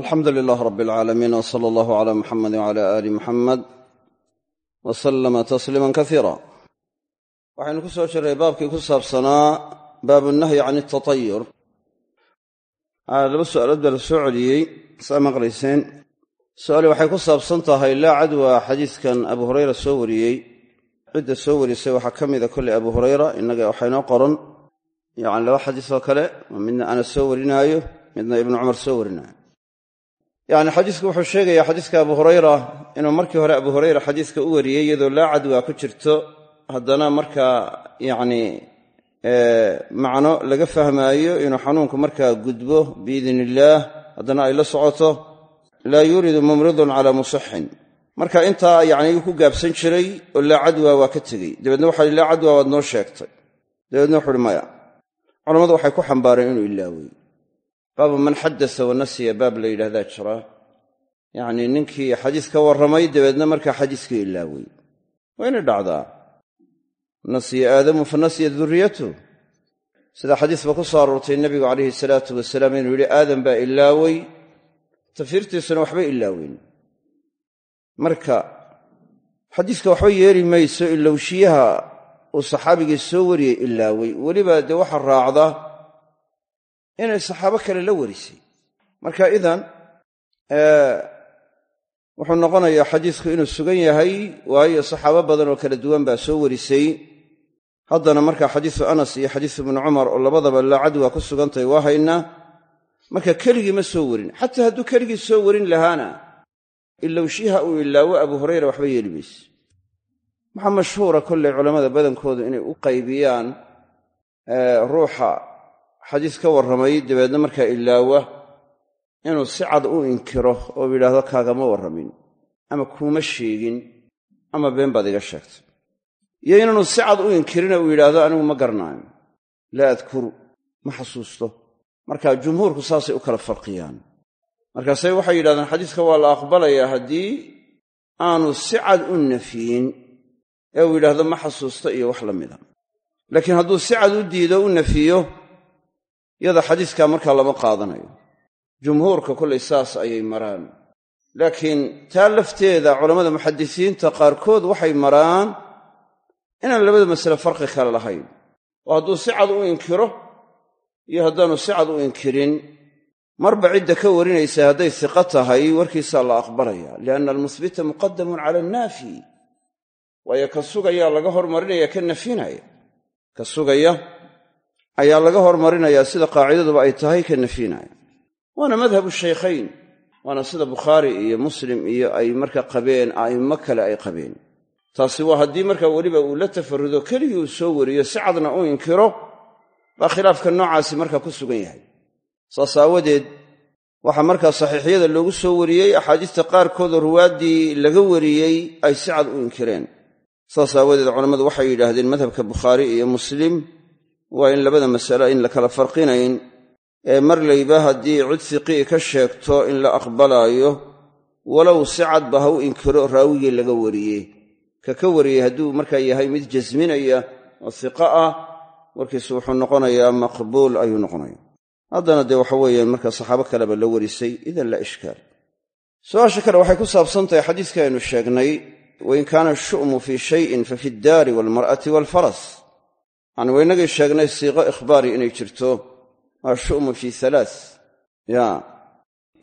alxamdu lilaah rab alcaalamiin w sala allahu cala muxamedi wcala aali muxamed wa sallama tasliiman kasiira waxaynu ku soo jiray baabkii ku saabsanaa baabu nahyi can altatayur laba su'aalood baa la soo celiyey saa maqlayseen su'aali waxay ku saabsan tahay laa cadwa xadiiskan abu hurayra soo wariyey. Cidda soo warisay waxaa ka mida kolley abu hurayra innaga waxaynoo qoran. Yacni laba xadiis oo kale midna anas soo warinaayo midna ibnu cumar soo warinaayo yacni xadiisku wuxuu sheegayaa xadiiska abu hurayra inuu markii hore abu hurayra xadiiska u wariyey iyadoo laa cadwa ku jirto haddana markaa yacni macno laga fahmaayo inuu xanuunku markaa gudbo biidn illaah haddana ay la socoto laa yuriidu mumridun calaa musixin marka intaa yacni ayuu ku gaabsan jiray oo laa cadwa waa ka tegey. Dabeedna waxa laa cadwa waad noo sheegtay. Dabeedna wuxu uhi maya. Culammadu waxay ku xambaareen inuu ilaawey baabu man xadasa wa nasiya baab la yidhahdaa jira. Yacnii ninkii xadiis ka warramay dabeedna markaa xadiiskii ilaawey waa inay dhacdaa. Nasiya aadamu fa nasiya duriyatu sida xadiisba ku soo aroortay nebigu calayhi salaatu wasalaam inuu yidhi aadam baa ilaawey tafiirtiisuna waxba ilaaweyn marka xadiiska waxba yeeli mayso ilowshiyaha uu saxaabigii soo wariyey ilaawey weliba dee waxa raacda inay saxaabo kale la warisay. Marka idan wuxuu noqonayaa xadiisku inuu sugan yahay waayo saxaabo badan oo kala duwan baa soo warisay. Haddana marka xadiisu anas iyo xadiisu ibnu cumar oo labadaba laa cadwa ku sugantahay waa haynaa. Marka keligii ma soo warin. Xataa hadduu keligii soo warin lahaana ilowshiha uu ilaawo abu hurayra waxba yeeli mayse waxaa mashhuura kolley culammada badankoodu inay u qaybiyaan ruuxa xadiis ka warramay dabeedna markaa ilaawa inuu si cad u inkiro oo yidhaahdo kaagama warramin ama kuuma sheegin ama been baad iga sheegtay. Iyo inaanu si cad u inkirina uu yidhaahdo anigu ma garnaayo laa adkuru ma xasuusto. Marka jumhuurku saasay u kala farqiyaan. Markaase waxay yidhahdeen xadiiska waa la aqbalayaa haddii aanu si cad u nafiyin ee uu yidhaahdo ma xasuusto iyo wax la mida laakiin hadduu si cad u diido u nafiyo yada xadiiskaa markaa lama qaadanayo. Jumhuurka kollay saas ayay maraan. Laakiin taa lafteeda culammada muxadisiinta qaarkood waxay maraan inaan labada masale farqi kale lahayn. Oo hadduu si cad u inkiro iyo haddaanu si cad u inkirin marba cidda ka warinaysa hadday siqo tahay warkiisaa la aqbalaya. Lianna almusbita muqadamun cala annaafi. Waayo ka sugayaa laga hormarinaya ka nafinaya. Ka sugaya ayaa laga hormarinayaa sida qaacidaduba ay tahay ka nafinaya waana madhabu shaykhayn waana sida bukhaari iyo muslim iyo ay marka qabeen a'immo kale ay qabeen. Taasi waa haddii marka weliba uu la tafarudo keligii uu soo wariyo si cadna u inkiro baa khilaafka noocaasi marka ku sugan yahay. Saas aawadeed waxaa markaa saxiixyada loogu soo wariyey axaadiista qaarkoodoo ruwaaddii laga wariyey ay si cad u inkireen. Saas aawadeed culammadu waxay yidhaahdeen madhabka bukhaari iyo muslim waa in labada masale in la kala farqinayn. Ee marlayba haddii cid fiqii ka sheegto in la aqbalaayo walow si cadba ha u inkiro raawigii laga wariyey. Ka ka wariyey hadduu markaa yahay mid jasminaya oo hiqo ah warkiisu wuxuu noqonayaa maqbuul ayuu noqonaya haddana dee waxa weeyaan markaa saxaabo kaleba la warisay idan laa ishkaal su'aasha kale waxay ku saabsan tahay xadiiska aynu sheegnay wain kaana shu'mu fii shayin fa fi ddaari waalmar'ati waalfaras yani waynagii sheegnay siiqo ikhbaari inay jirto waa shu'mu fii halaa ya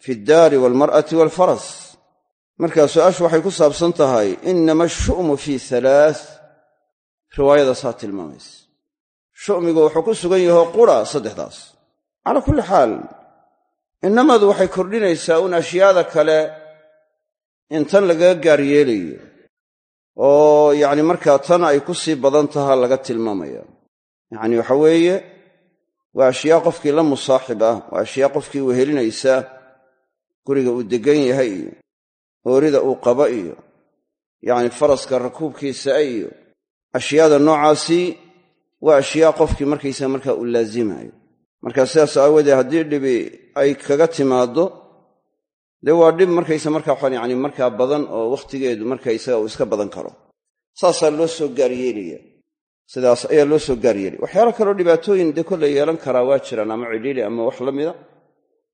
fi ddaari waalmar'ati waalfaras marka su'aashu waxay ku saabsan tahay inama ashu'mu fii halaa riwaayadaasaa tilmaamaysa. Shu'migu wuxuu ku sugan yaho qura saddexdaas. Calaa kulli xaal innamadu waxay kordhinaysaa un ashyaada kale in tan lagaga gaar yeelayo oo yacni markaa tan ay ku sii badan taha laga tilmaamaya yacni waxa weeye waa ashyaa qofkii la musaaxib ah waa ashyaa qofkii wehelinaysa guriga uu deggan yahay iyo oorida uu qaba iyo yacni faraska rakuubkiisa iyo ashyaada noocaasi waa ashyaa qofkii markaysa markaa uu laazimaayo marka sidaas aawoodee haddii dhibi ay kaga timaaddo dee waa dhib markaysa markaa waxaan yacni markaa badan oo wakhtigeedu markaysaga uu iska badan karo. Saasaa loo soo gaaryeelaya sidaas ayaa loo soo gaaryeelaya waxyaalo kaleo dhibaatooyin dee kolle yeelan karaa waa jiraan ama cidhiili ama wax la mida.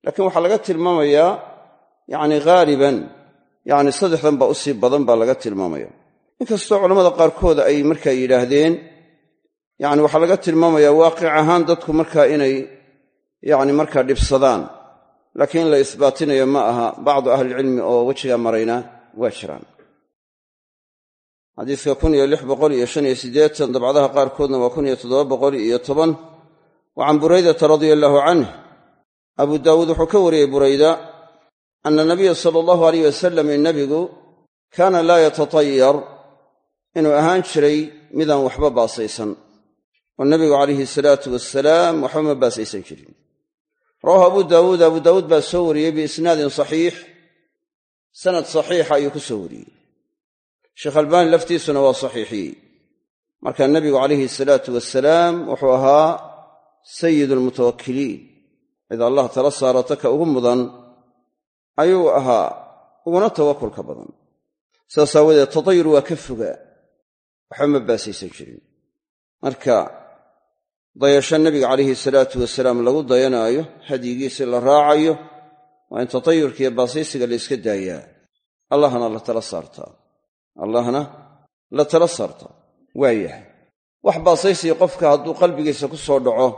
Laakiin waxaa laga tilmaamayaa yacni haaliban yacni saddexdan baa u sii badan baa laga tilmaamaya inkastoo culammada qaarkood ay markaa yidhaahdeen yacni waxaa laga tilmaamayaa waaqic ahaan dadku markaa inay yacni markaa dhibsadaan. Laakiin in la isbaatinayo ma aha bacdu ahlilcilmi oo wejigaa marayna waa jiraan xadiiska kun iyo lix boqol iyo shan iyo siddeetan dabcadaha qaarkoodna waa kun iyo toddoba boqol iyo toban. Wa can buraydata radia allaahu canh abu daawuud wuxuu ka wariyey burayda ana nabiya sala allahu alayh wasalam nebigu kaana laa yatatayar inuu ahaan jiray midaan waxba baasaysan. Oo nebigu calayhi salaatu wasalaam waxba ma baasaysan jirin. Rawahu abu daawuud abu daawuud baa soo wariyey biisnaadin saxiix. Sanad saxiixa ayuu ku soo wariyey sheekh albaani laftiisuna waa saxiixiyey marka nebigu calayhi salaatu wasalaam wuxuu ahaa sayid almutawakkiliin cid allah tala saarata ka ugu mudan ayuu ahaa uguna tawakulka badan. Saas aawadeed tatayur waa ka fogaa. Waxba ma baasaysan jirin. Marka dayasho nebiga calayhi salaatu wasalaam lagu dayanaayo hadyigiisi la raacayo waa in tatayurkiiyo baasaysiga la yska daayaa. Allahna la tala saartaa allahna la tala saartaa waa yahay wax baasaysiya qofka hadduu qalbigiisa ku soo dhaco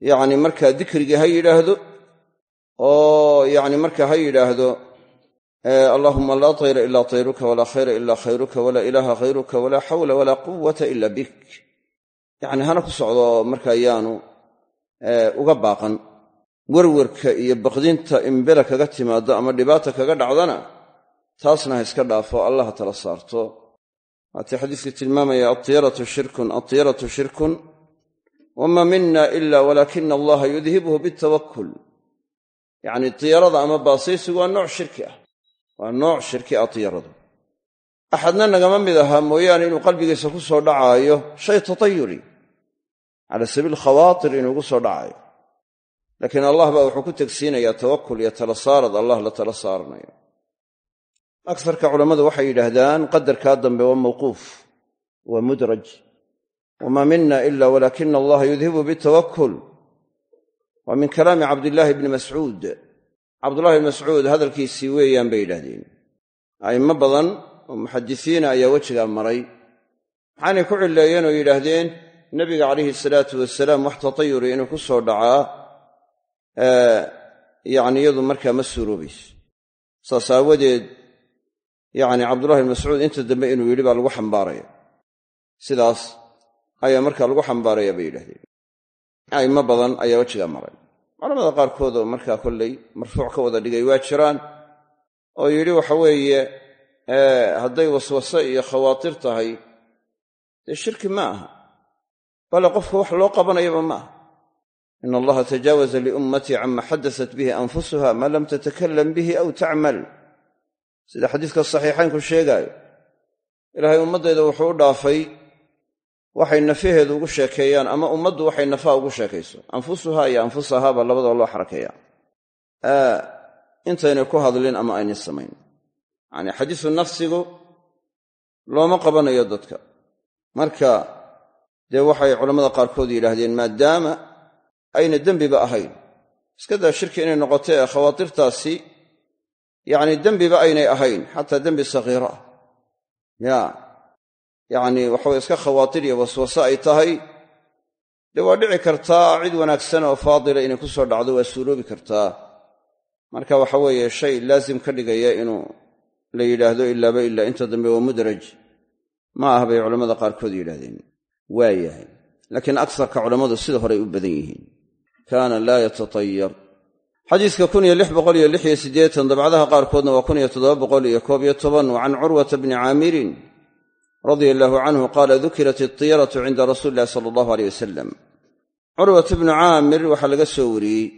yacni markaa dikrigii ha yidhaahdo oo yacni markaa ha yidhaahdo allaahuma laa tayra ilaa tayruka walaa khayra ilaa khayruka walaa ilaaha khayruka walaa xawla walaa quwata ila bik. Yacni hana ku socdo marka yaanu uga baaqan. Werwerka iyo baqdinta imbela kaga timaado ama dhibaata kaga dhacdana taasna ha iska dhaafo allah tala saarto. Waatii xadiiskii tilmaamaya altiyaratu shirkun altiyaratu shirkun wama mina ila walaakina allaha yudhibhu bitawakul yacni tiyarada ama baasaysigu waa nooc shirki ah. Waa nooc shirki ah tiyaradu. Axadna nagama mid ahaa mooyaane inuu qalbigiisa ku soo dhacaayo shay tatayuri. Cala sabiil khawaatir inuu gu soo dhacaayo. Laakiin allah baa wuxuu ku tegsiinayaa tawakul iyo tala saarad allah la tala saaranayo akarka culammadu waxay yidhaahdaan qadarkaa dambe waa mawquuf waa mudraj. Wamaa mina ila walaakina allaha yudhibu bitawakul waa min kalaami cabdillaahi bni mascuud. Cabdullahi bni mascuud hadalkiisii weeyaan bay yidhahdeen a'immo badan oo muxadisiina ayaa wejigaa maray. Maxaanay ku cilleeyeen oo yidhaahdeen nebiga calayhi salaatu wasalaam wax tatayuri inuu ku soo dhacaa yacni iyadu markaa ma suuroobayso. Saas aawadeed yacni cabdullahi bn mascuud inta dambe inuu yidhi baa lagu xambaaraya. Sidaas ayaa markaa lagu xambaaraya bay yidhahdeen a'immo badan ayaa wejigaa maray. Culamada qaarkood oo markaa kollay marfuuc ka wada dhigay waa jiraan oo yidhi waxa weeye hadday waswase iyo khawaatir tahay dee shirki ma aha. Bale qofka wax loo qabanayaba ma aha. In allaha tajaawaza liummatii cama xadasat bihi anfusuha maa lam tatakalam bihi aw tacmal sida xadiiska saxiixaynku sheegaayo ilaahay ummaddayda wuxuu u dhaafay waxay nafaheedu ugu sheekeeyaan ama ummaddu waxay nafaha ugu sheekayso. Anfusuha iyo anfusaha baa labadaba loo xarakeeya intaynay ku hadlin ama aynay samayn. Yacni xadiisu nafsigu looma qabanayo dadka. Marka dee waxay culammada qaarkood yidhaahdeen maadaama ayna dembiba ahayn iska daa shirki inay noqoto ee khawaatirtaasi yacni dembiba aynay ahayn xataa dembi sakiiro ah ya yacni waxaway iska khawaatir iyo waswase ay tahay. Dee waa dhici kartaa cid wanaagsan oo faadila inay ku soo dhacdo waa suuroobi kartaa. Marka waxa weeye shay laasim ka dhigaya inuu la yidhaahdo ilaaba ilaa inta dambe waa mudraj. Ma ah bay culammada qaarkood yidhahdeen waa yahay. Laakiin aksarka culammadu sida horey u badan yihiin. Kaana laa yatatayar xadiiska dabcdaha qaarkoodna waa wa can curwata bni caamirin radia allaahu canhu qaala dukirat itiyaratu cinda rasuuli illahi sala allahu aleyh wasalam curwata bnu caamir waxaa laga soo wariyey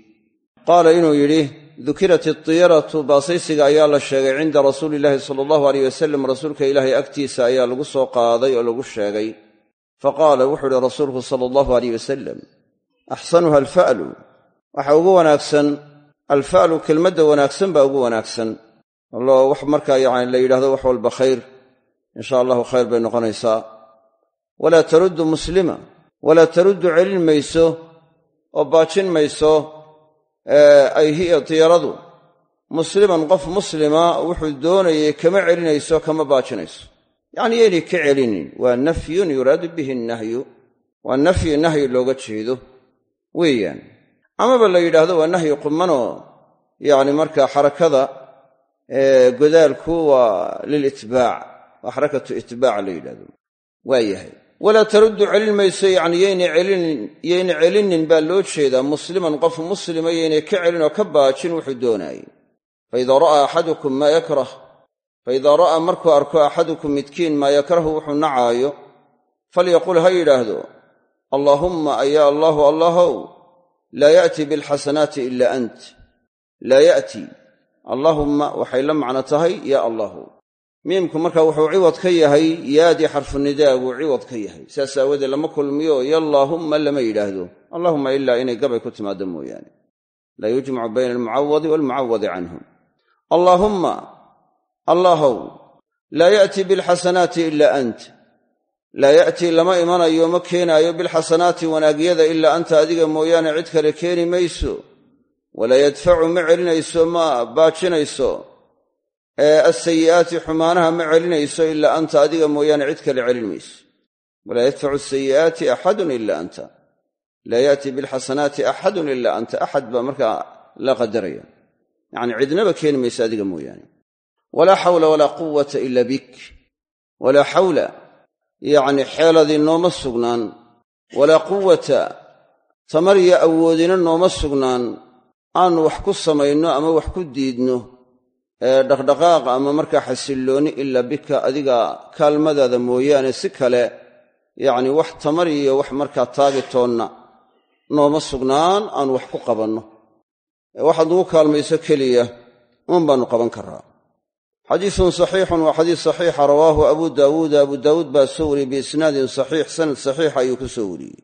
qaala inuu yidhi dukirat itiyaratu baasaysiga ayaa la sheegay cinda rasuuli illaahi sala allahu aleyh wasalam rasuulka ilaahay agtiisa ayaa lagu soo qaaday oo lagu sheegay. Faqaala wuxuu ihi rasuulku sala allahu aleyh wasalam axsanuha alfa'lu waxa ugu wanaagsan alfa'lu kelmadda wanaagsan baa ugu wanaagsan. Allo wax markaa yacni la yidhahdo wax walba khayr. Insha allahu khayr bay noqonaysaa. Walaa taruddu muslima walaa taruddu celin mayso oo baajin mayso ay hiya tiyaradu musliman qof muslima wuxuu doonayay kama celinayso kama baajinayso. Yacnii yaynay ka celinin. Waa nafyun yuraadu bihi nahyu. Waa nafyi nahyi looga jeedo. Weeyaan amaba la yidhaahdo waa nahyi qumanoo yacni markaa xarakada godaalku waa lilitbaac waa xarakatu itbaac la yidhahdo waa yahay. Walaa taruddu celin mayso yacni yayna celinin baa loo jeedaa musliman qof muslima yaynay ka celin oo ka baajin wuxuu doonaayey faidaa ra'aa axadukum maa yakrah faidaa ra'aa markuu arko axadukum midkiin maa yakrahu wuxuu nacaayo falyaqul ha yidhaahdo allaahumma ayaa allaahu allahow laa ya'ti bilxasanaati ila ant. Laa ya'ti. Allaahumma waxay la macno tahay yaa allahu. Miimku marka wuxuu ciwad ka yahay yaadii xarfunidaagu ciwad ka yahay. Saas aawadeed lama kulmiyo yallaahumma lama yidhaahdo. Allahumma ilaa inay gabay ku timaado mooyaane. Laa yujmacu bayna almucawadi waalmucawadi canhum. Allaahumma allaahow laa ya'ti bilxasanaati ila ant laa ya'tii lama imanayo ma keenaayo bilxasanaati wanaagyada ilaa anta adiga mooyaane cid kale keeni mayso. Walaa yadfacu ma celinayso ma baajinayso. Asayi'aati xumaanaha ma celinayso ilaa anta adiga mooyaane cid kale celin mayso. Walaa yadfacu sayi'aati axadun ila anta. Laa ya'tii bilxasanaati axadun ila anta. Axad baa markaa la qadaraya. Yacni cidnaba keeni mayso adiga mooyaane. Walaa xawla walaa quwata ila bik. Walaa xawla yacni xeeladii nooma sugnaan walaa quwata tamar iyo awoodina nooma sugnaan aanu wax ku samayno ama wax ku diidno ee dhaqdhaqaaq ama markaa xasillooni ilaa bika adiga kaalmadaada mooyaane si kale yacni wax tamar iyo wax markaa taagitoonna nooma sugnaan aanu wax ku qabanno. Waxaad nugu kaalmayso keliya uun baannu qaban karaa xadiisun saxiixun waa xadiis saxiixa rawaahu abu daawuuda abu daawuud baa soo wariyey biisnaadin saxiix sanad saxiixa ayuu ku soo wariyey.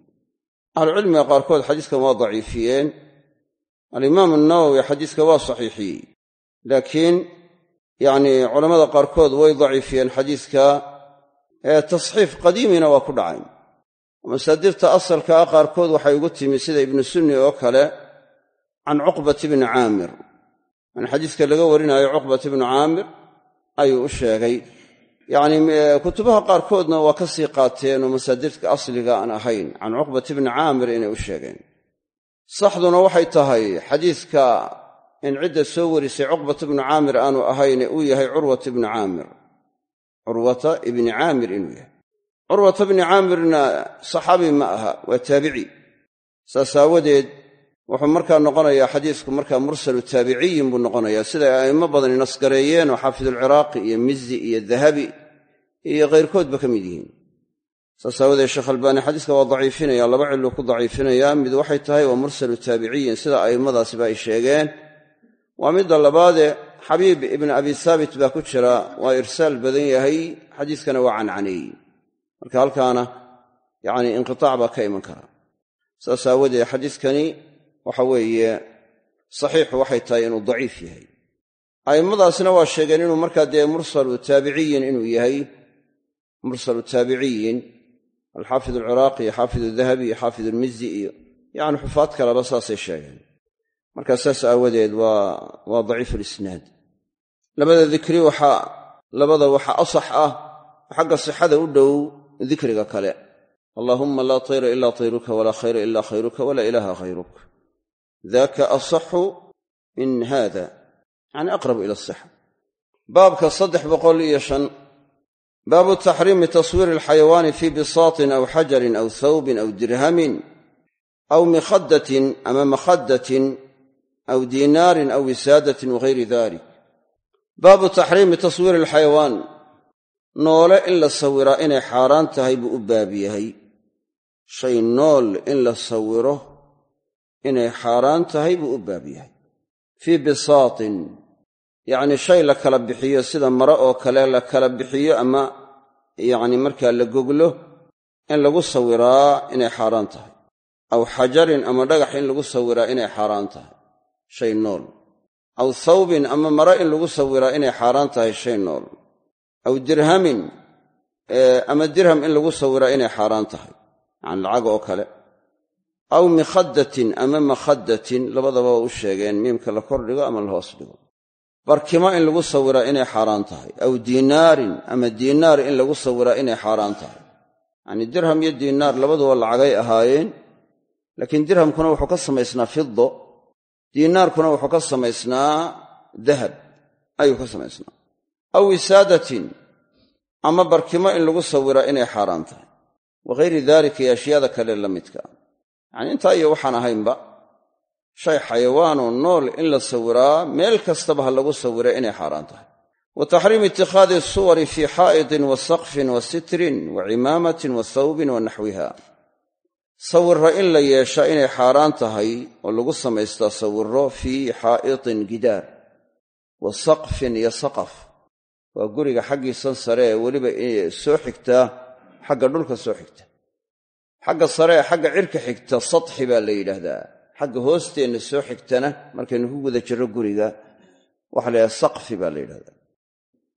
Ahlucilmiga qaarkood xadiiskan waa daciifiyeen alimaamu nawowi xadiiska waa saxiixiyey. Laakiin yacnii culammada qaarkood way daciifiyeen xadiiska tasxiif qadiimina waa ku dhacayn masaadirta asalka ah qaarkood waxay ugu timi sida ibnu sunni oo kale can cuqbat ibni caamir. An xadiiska laga warinaayo cuqbat ibnu caamir ayuu u sheegay. Yacnii kutubaha qaarkoodna waa ka sii qaateen oo masaadirka asliga aan ahayn. Can cuqbat ibni caamir inay u sheegeen. Saxduna waxay tahay xadiiska in cidda soo warisay cuqbat ibnu caamir aanu ahayne uu yahay curwat ibnu caamir. Curwata ibni caamir inuu yahay. Curwata ibni caamirna saxaabi ma aha waa taabici. Saas aawadeed wuxuu markaa noqonayaa xadiisku markaa mursalu taabiciyin buu noqonayaa. Siday a'immo badani nasgareeyeen oo xaafidulciraaqi iyo mizi iyo dahabi iyo kayrkoodba ka mid yihiin. Saas aawadeed sheekh albaani xadiiska waa daciifinaya laba ciluu ku daciifinayaa. Mid waxay tahay waa mursalu taabiciyin sida a'immadaasiba ay sheegeen. Waa midda labaade xabiib ibn abi saabit baa ku jira waa irsaal badan yahay xadiiskana waa cancaneeyey. Marka halkaana yacni inqitaac baa ka iman kara. Saas aawadeed xadiiskani waxa weeye saxiixu waxay tahay inuu daciif yahay. A'immadaasna waa sheegeen inuu markaa dee mursalu taabiciyin inuu yahay. Mursalu taabiciyin alxaafid alciraaqi iyo xaafid dahabi iyo xaafid almizi iyo yacni xufaad kaleba saasay sheegeen. Markaa saas aawadeed waa daciif lisnaad labada dikri waxaa labada waxa asax ah xagga sixada u dhow dikriga kale. Allaahumma laa tayra ilaa tayruka walaa khayra ilaa khayruka walaa ilaaha hayruk daka asaxu min hada yani aqrab ila asixa baabka saddex boqol iyo shan baabu taxriimi taswiiri alxayawaani fii bisaatin aw xajarin aw thawbin aw dirhamin aw mikhadatin ama makhadatin aw diinaarin aw wisaadatin wagayri dalik baabu taxriimi taswiiri alxayawaan noole in la sawiraa inay xaaraan tahay buu u baab yahay nool in la sawiro inay xaaraan tahay buu u baab yahay. Fii bisaatin yacni shay la kala bixiyo sida mare oo kale la kala bixiyo ama yacni markaa la goglo in lagu sawiraa inay xaaraan tahay. Aw xajarin ama dhagax in lagu sawiraa inay xaaraan tahay shay nool. Aw thawbin ama mare in lagu sawiraa inay xaaraan tahay shay nool. Aw dirhamin ama dirham in lagu sawiraa inay xaaraan tahay yacni lacag oo kale aw mikhadatin ama makhadatin labadaba u sheegeen miimka la kordhigo ama la hoos dhigo. Barkimo in lagu sawiraa inay xaaraan tahay. Aw diinaarin ama diinaar in lagu sawiraa inay xaaraan tahay. Yacnii dirham iyo diinaar labaduba lacagay ahaayeen laakiin dirhamkuna wuxuu ka samaysnaa fido diinaarkuna wuxuu ka samaysnaa dahab. Ayuu ka samaysnaa. Aw wisaadatin ama barkimo in lagu sawiraa inay xaaraan tahay. Waghayri daalika iyo ashyaada kale la midka yacnii intaa iyo waxaan ahaynba shay xayawaanoo nool in la sawiraa meel kastaba ha lagu sawira inay xaaraan tahay. Wa taxriimi itikhaadi suwari fii xaa'idin wa saqfin wa sitrin wa cimaamatin wa thawbin wa naxwiha. Sawirra in la yeeshaa inay xaaraan tahay oo lagu samaystaa sawirro fii xaa'itin gidaar wa saqfin iyo saqaf. Waa guriga xaggiisan sare ee weliba soo xigtaa xagga dhulka soo xigta xagga sare ee xagga cirka xigta satxi baa la yidhaahdaa. Xagga hoosteenna soo xigtana markaynu ku guda jirro guriga waxa la yidhahda saqfi baa la yidhahdaa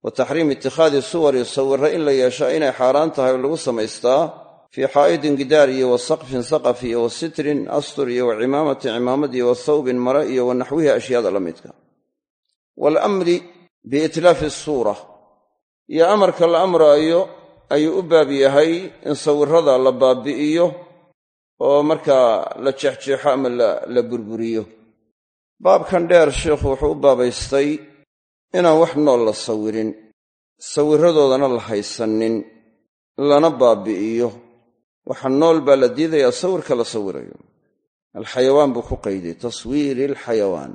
wa taxriim itikhaadi suwari sawirra in la yeeshaa inay xaaraan tahay oo lagu samaystaa fii xaa'idin gidaar iyo wa saqfin saqaf iyo wa sitrin astur iyo wa cimaamatin cimaamad iyo wa thawbin mare iyo wa naxwihi ashyaada la midka. Waalamri biitlaafi suura iyo amarka la amraayo ayuu u baab yahay in sawirrada la baabi'iyo oo markaa la jeexjeexo ama la burburiyo. Baabkan dheer sheikhu wuxuu u baabaystay inaan wax nool la sawirin sawirradoodana la haysanin lana baabi'iyo waxa nool baa la diidayaa sawirka la sawirayo. Alxayawaan buu ku qayday taswiiri alxayawaan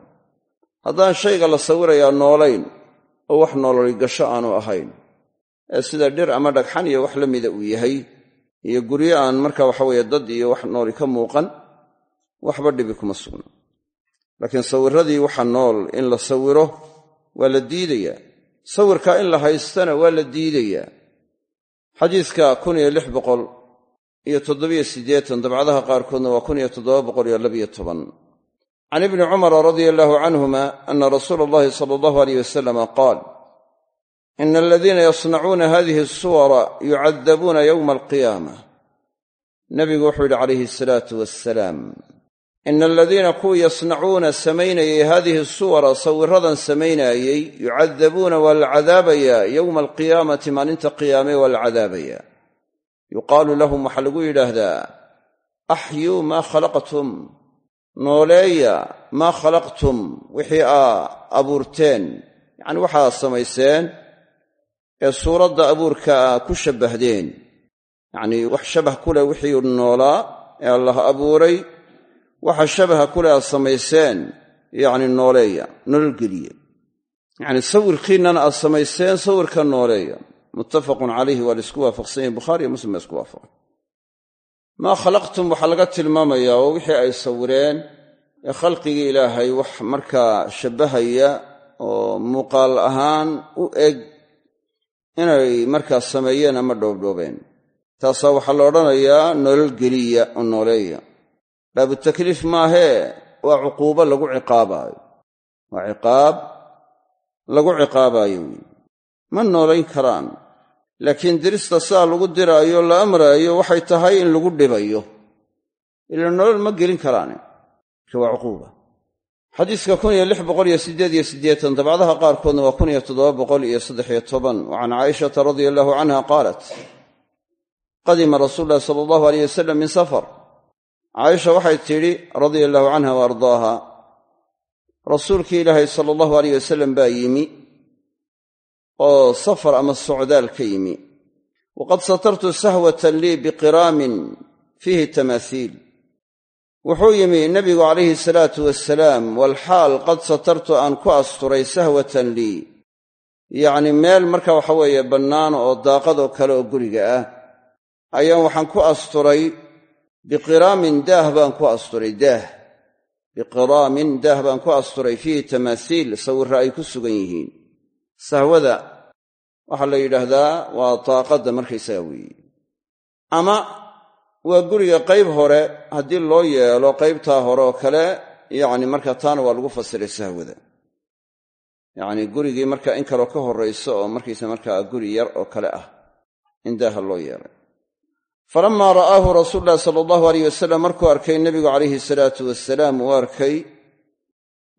haddaan shayga la sawirayaa noolayn oo wax nololi gasho aanu ahayn sida dhir ama dhagxan iyo wax la mida uu yahay. Iyo guryo aan marka waxaweeye dad iyo wax nooli ka muuqan waxba dhibi kuma sugna laakiin sawirradii waxa nool in la sawiro waa la diidayaa. Sawirkaa in la haystana waa la diidayaa. Xadiiska kun iyo lix boqol iyo toddobiyo siddeetan dabcadaha qaarkoodna waa kun iyo toddoba boqol iyo labiyo toban. Can ibni cumara radia allahu canhuma ana rasuula allahi sala allahu aleyh wasalama qaal ina aladiina yasnacuuna hadihi asuwara yucadabuuna yowma alqiyaama nabigu wuxuu yidhi calayhi asalaatu wassalaam ina aladiina kuwii yasnacuuna samaynayay haadihi suwara sawiradan samaynaayey yucadabuuna waa la cadaabayaa yowma alqiyaamati maalinta qiyaame waa la cadaabayaa yuqaalu lahum waxaa lagu yidhaahdaa axyuu maa khalaqtum nooleeya maa khalaqtum wixii aa abuurteen yacni waxaad samayseen ee suuradda abuurka a ku shabbahdeen. Yacnii wax shabah ku leh wixii noolaa ee allah abuuray waxa shabaha ku leh aad samayseen yacni nooleeya nololgeliya yacni sawirkiinnan aad samayseen sawirka nooleeya. Muttafaqun calayhi waa la isku waafaqsan yahin bukhaari iyo muslim baa isku waafaqay maa khalaqtum waxaa laga tilmaamayaa oo wixii ay sawireen ee khalqigii ilaahay wax markaa shabbahaya oo muuqaal ahaan u eg inay markaa sameeyeen ama dhoobdhoobeen. Taasaa waxaa la odhanayaa nolol geliya oo nooleeya. Baabu takliif maahee waa cuquubo lagu ciqaabaayo. Waa ciqaab lagu ciqaabaayo wey ma noolayn karaan laakiin dirista sidaa lagu diraayo la amraayo waxay tahay in lagu dhibayo. Ila nolol ma gelin karaane. Marka waa cuquuba xadiiska kun iyo lix boqol iyo siddeed iyo siddeetan dabcadaha qaarkoodna waa kun iyo toddoba boqol iyo saddexiyo toban. Wa can caaishata radia allahu canha qaalat qadima rasuulu ulahi sala allahu aleyh wasalam min safar. Caaisha waxay tidhi radia allahu canha wa ardaaha rasuulkii ilaahay sala allahu aleyh wasalam baa yimi oo safar ama socdaal ka yimi. Waqad satartu sahwatan lii biqiraamin fiihi tamaasiil wuxuu yimi nebigu calayhi salaatu wasalaam walxaal qad satartu aan ku asturay sahwatan lii. Yacni meel marka waxa weeye bannaan oo daaqadoo kale oo guriga ah ayaan waxaan ku asturay biqiraamin daah baan ku asturay daah. Biqiraamin daah baan ku asturay fiihi tamaasiil sawirra ay ku sugan yihiin. Sahwada waxaa la yidhaahdaa waa daaqadda markaysaga weeye ama waa guriga qayb hore haddii loo yeelo qaybtaa hore oo kale yacni marka taana waa lagu fasiray sahwada yacni gurigii marka in kaloo ka horrayso oo markaysa markaa guri yar oo kale ah in daaha loo yeelay. Falamaa ra'aahu rasuulu llahi sala allahu aleyh wasalam markuu arkay nebigu calayhi salaatu wasalaam uu arkay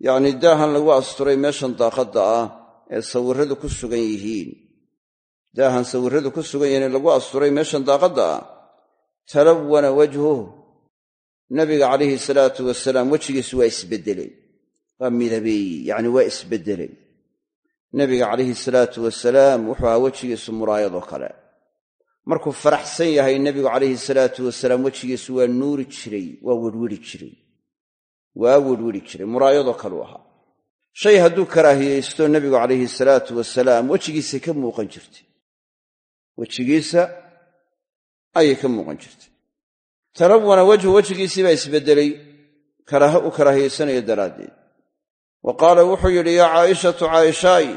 yacni daahan lagu asturay meeshan daaqadda ah ee sawirradu ku sugan yihiin. Daahan sawirradu ku sugan yihiin lagu asturay meeshan daaqadda ah talawana wajhuh nabiga calayhi salaatu wasalaam wejigiisu waa isbeddelay waa midabeeyey yacni waa isbeddelay nebiga calayhi salaatu wasalaam wuxuu ahaa wejigiisu muraayadoo kale. Markuu faraxsan yahay nebigu calayhi salaatu wasalaam wejigiisu waa nuuri jiray waa werweri jiray. Waa werweri jiray muraayadoo kaleu ahaa. Shay hadduu karaahiyeysto nebigu calayhi salaatu wasalaam wejigiisa ka muuqan jirtay. Wejigiisa ayay ka muuqan jirtay. Talawana wejhu wejigiisii baa isbeddelay karaaho u karaahiyeysanayo daraaddeed. Wa qaala wuxuu yidhi yaa caa'ishatu caaishaay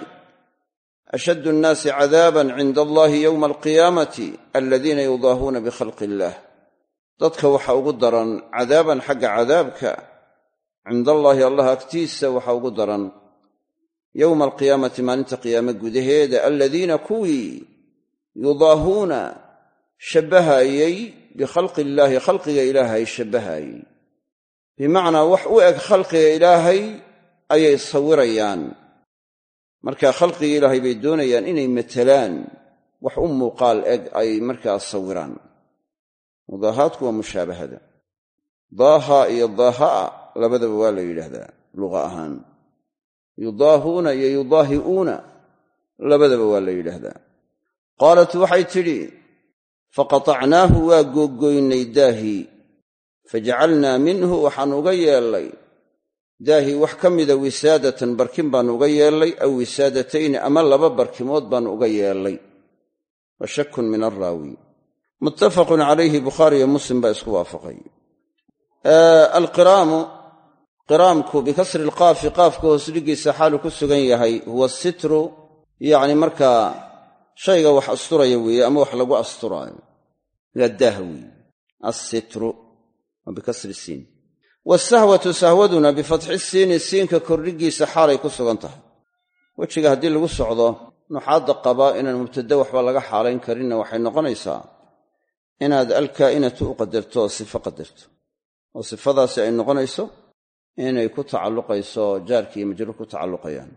ashaddu annaasi cadaaban cinda allahi yowma alqiyaamati aladiina yudaahuuna bikhalqi illaah dadka waxa ugu daran cadaaban xagga cadaabka cinda allaahi allah agtiisa waxa ugu daran yowma alqiyaamati maalinta qiyaame gudaheeda aladiina kuwii yudaahuuna shabbahayey bikhalqi illaahi khalqiga ilaahay shabbahayey bimacnaa wax u eg khalqiga ilaahay ayay sawirayaan. Marka khalqigii ilaahay bay doonayaan inay matelaan wax u muuqaal eg ay markaa sawiraan. Mudaahaadku waa mushaabahada. Daaha iyo daaha'a labadaba waa la yidhaahdaa luqa ahaan. Yudaahuuna iyo yudaahi'uuna labadaba waa la yidhaahdaa. Qaalat waxay tidhi faqatacnaahu waa googgoynay daahii fajacalnaa minhu waxaan uga yeellay. Daahii wax ka mida wisaadatan barkin baanu uga yeellay aw wisaadatayni ama laba barkimood baanu uga yeellay. Wa shakun min alraawi muttafaqun calayhi bukhaariyo muslim baa isku waafaqay. Alqiraamu qiraamku bikasri ilqaafi qaafka hoosdhigiisa xaalu ku sugan yahay huwa sitru yacni markaa shayga wax asturaya weeye ama wax lagu asturaayo. Waa daah weeye. Assitru siin. Wasahwatu sahwaduna bifatxi siini siinka kordhigiisa xaalay ku sugan tahay. Wejiga haddii lagu socdo nuxaadda qaba inaan mubtada waxba laga xaalayn karinna waxay noqonaysaa inaad alkaa'inatu u qadarto oo sifo qadarto. Oo sifadaasi ay noqonayso inay ku tacalluqayso jaarki iyo majruur ku tacalluqayaan.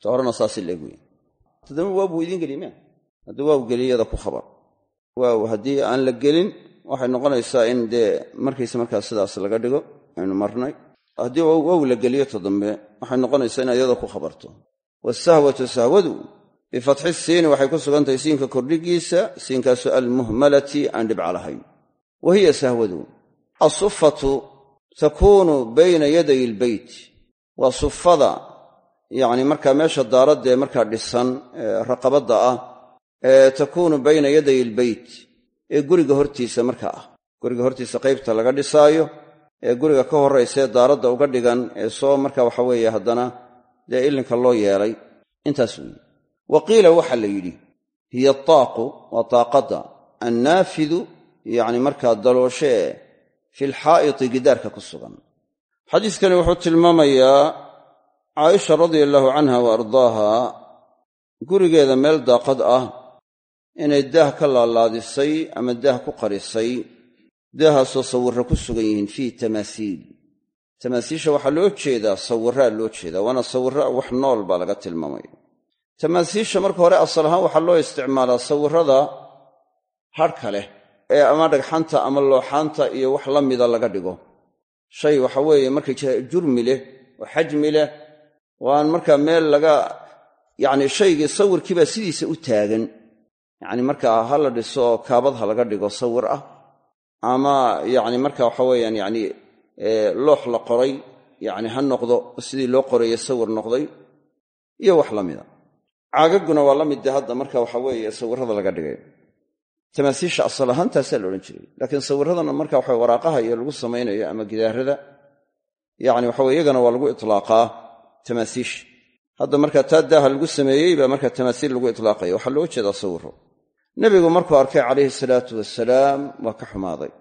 Ta horena saasi la eg wey tadama waaw buu idiin geliy haddii waaw geliyada ku khabar. Waaw haddii aan la gelin waxay noqonaysaa in dee markaysa markaa sidaas laga dhigo aynu marnay. Haddii wow la geliyo ta dambe waxay noqonaysaa inaad iyada ku khabarto. Wasahwatu sahwadu bifatxi siini waxay ku sugantahay siinka kordhigiisa siinkaasu almuhmalati aan dhibca lahayn. Wa hiya sahwadu asufatu takuunu bayna yaday ilbeyt waa sufada yacni markaa meesha daaraddee markaa dhisan raqabadda ah takuunu bayna yaday ilbeyt ee guriga hortiisa markaa ah. Guriga hortiisa qaybta laga dhisaayo ee guriga ka horraysee daaradda uga dhigan ee soo marka waxa weeye haddana dee ilinka loo yeelay. Intaas weeye. Wa qiila waxaa la yidhi hiya ataaqu waa taaqadda annaafidu yacni markaa dalooshe fi lxaa'iti gidaarka ku sugan. Xadiiskani wuxuu tilmaamayaa caaisha radia allaahu canha wa ardaaha gurigeeda meel daaqad ah inay daah ka laalaadisay ama daah ku qarisay daahaasoo sawirra ku sugan yihiin fiihi tamaasiil. Tamaasiisha waxaa loo jeedaa sawirraa loo jeedaa waana sawirra wax nool baa laga tilmaamaya tamaasiisha marka hore asal ahaan waxaa loo isticmaalaa sawirrada hadhka leh ee ama dhagxanta ama looxaanta iyo wax la mida laga dhigo. Shay waxa weeye markay jurmi leh oo xajmi leh oo aan markaa meel laga yacni shaygii sawirkiibaa sidiisa u taagan yacni markaa ha la dhiso kaabad ha laga dhigo sawir ah ama yacni marka waxa weeyaan yacni loox la qoray yacni ha noqdo sidii loo qoraye sawir noqday iyo wax la mida. Caagagguna waa la mid hadda marka waxa weeye sawirrada laga dhigay. Tamaasiisha asal ahaan taasaa la jiray. Laakiin sawirradana marka waxa waraaqaha iyo lagu samaynayo ama gidaarada yacni waxa weye waa lagu itlaaqaa tamaasiisha hadda marka taa daaha lagu sameeyey baa marka tamaasiil lagu itlaaqaya waxaa loo jeedaa sawiro nebigu markuu arkay calayhi salaatu wasalaam waa ka xumaaday.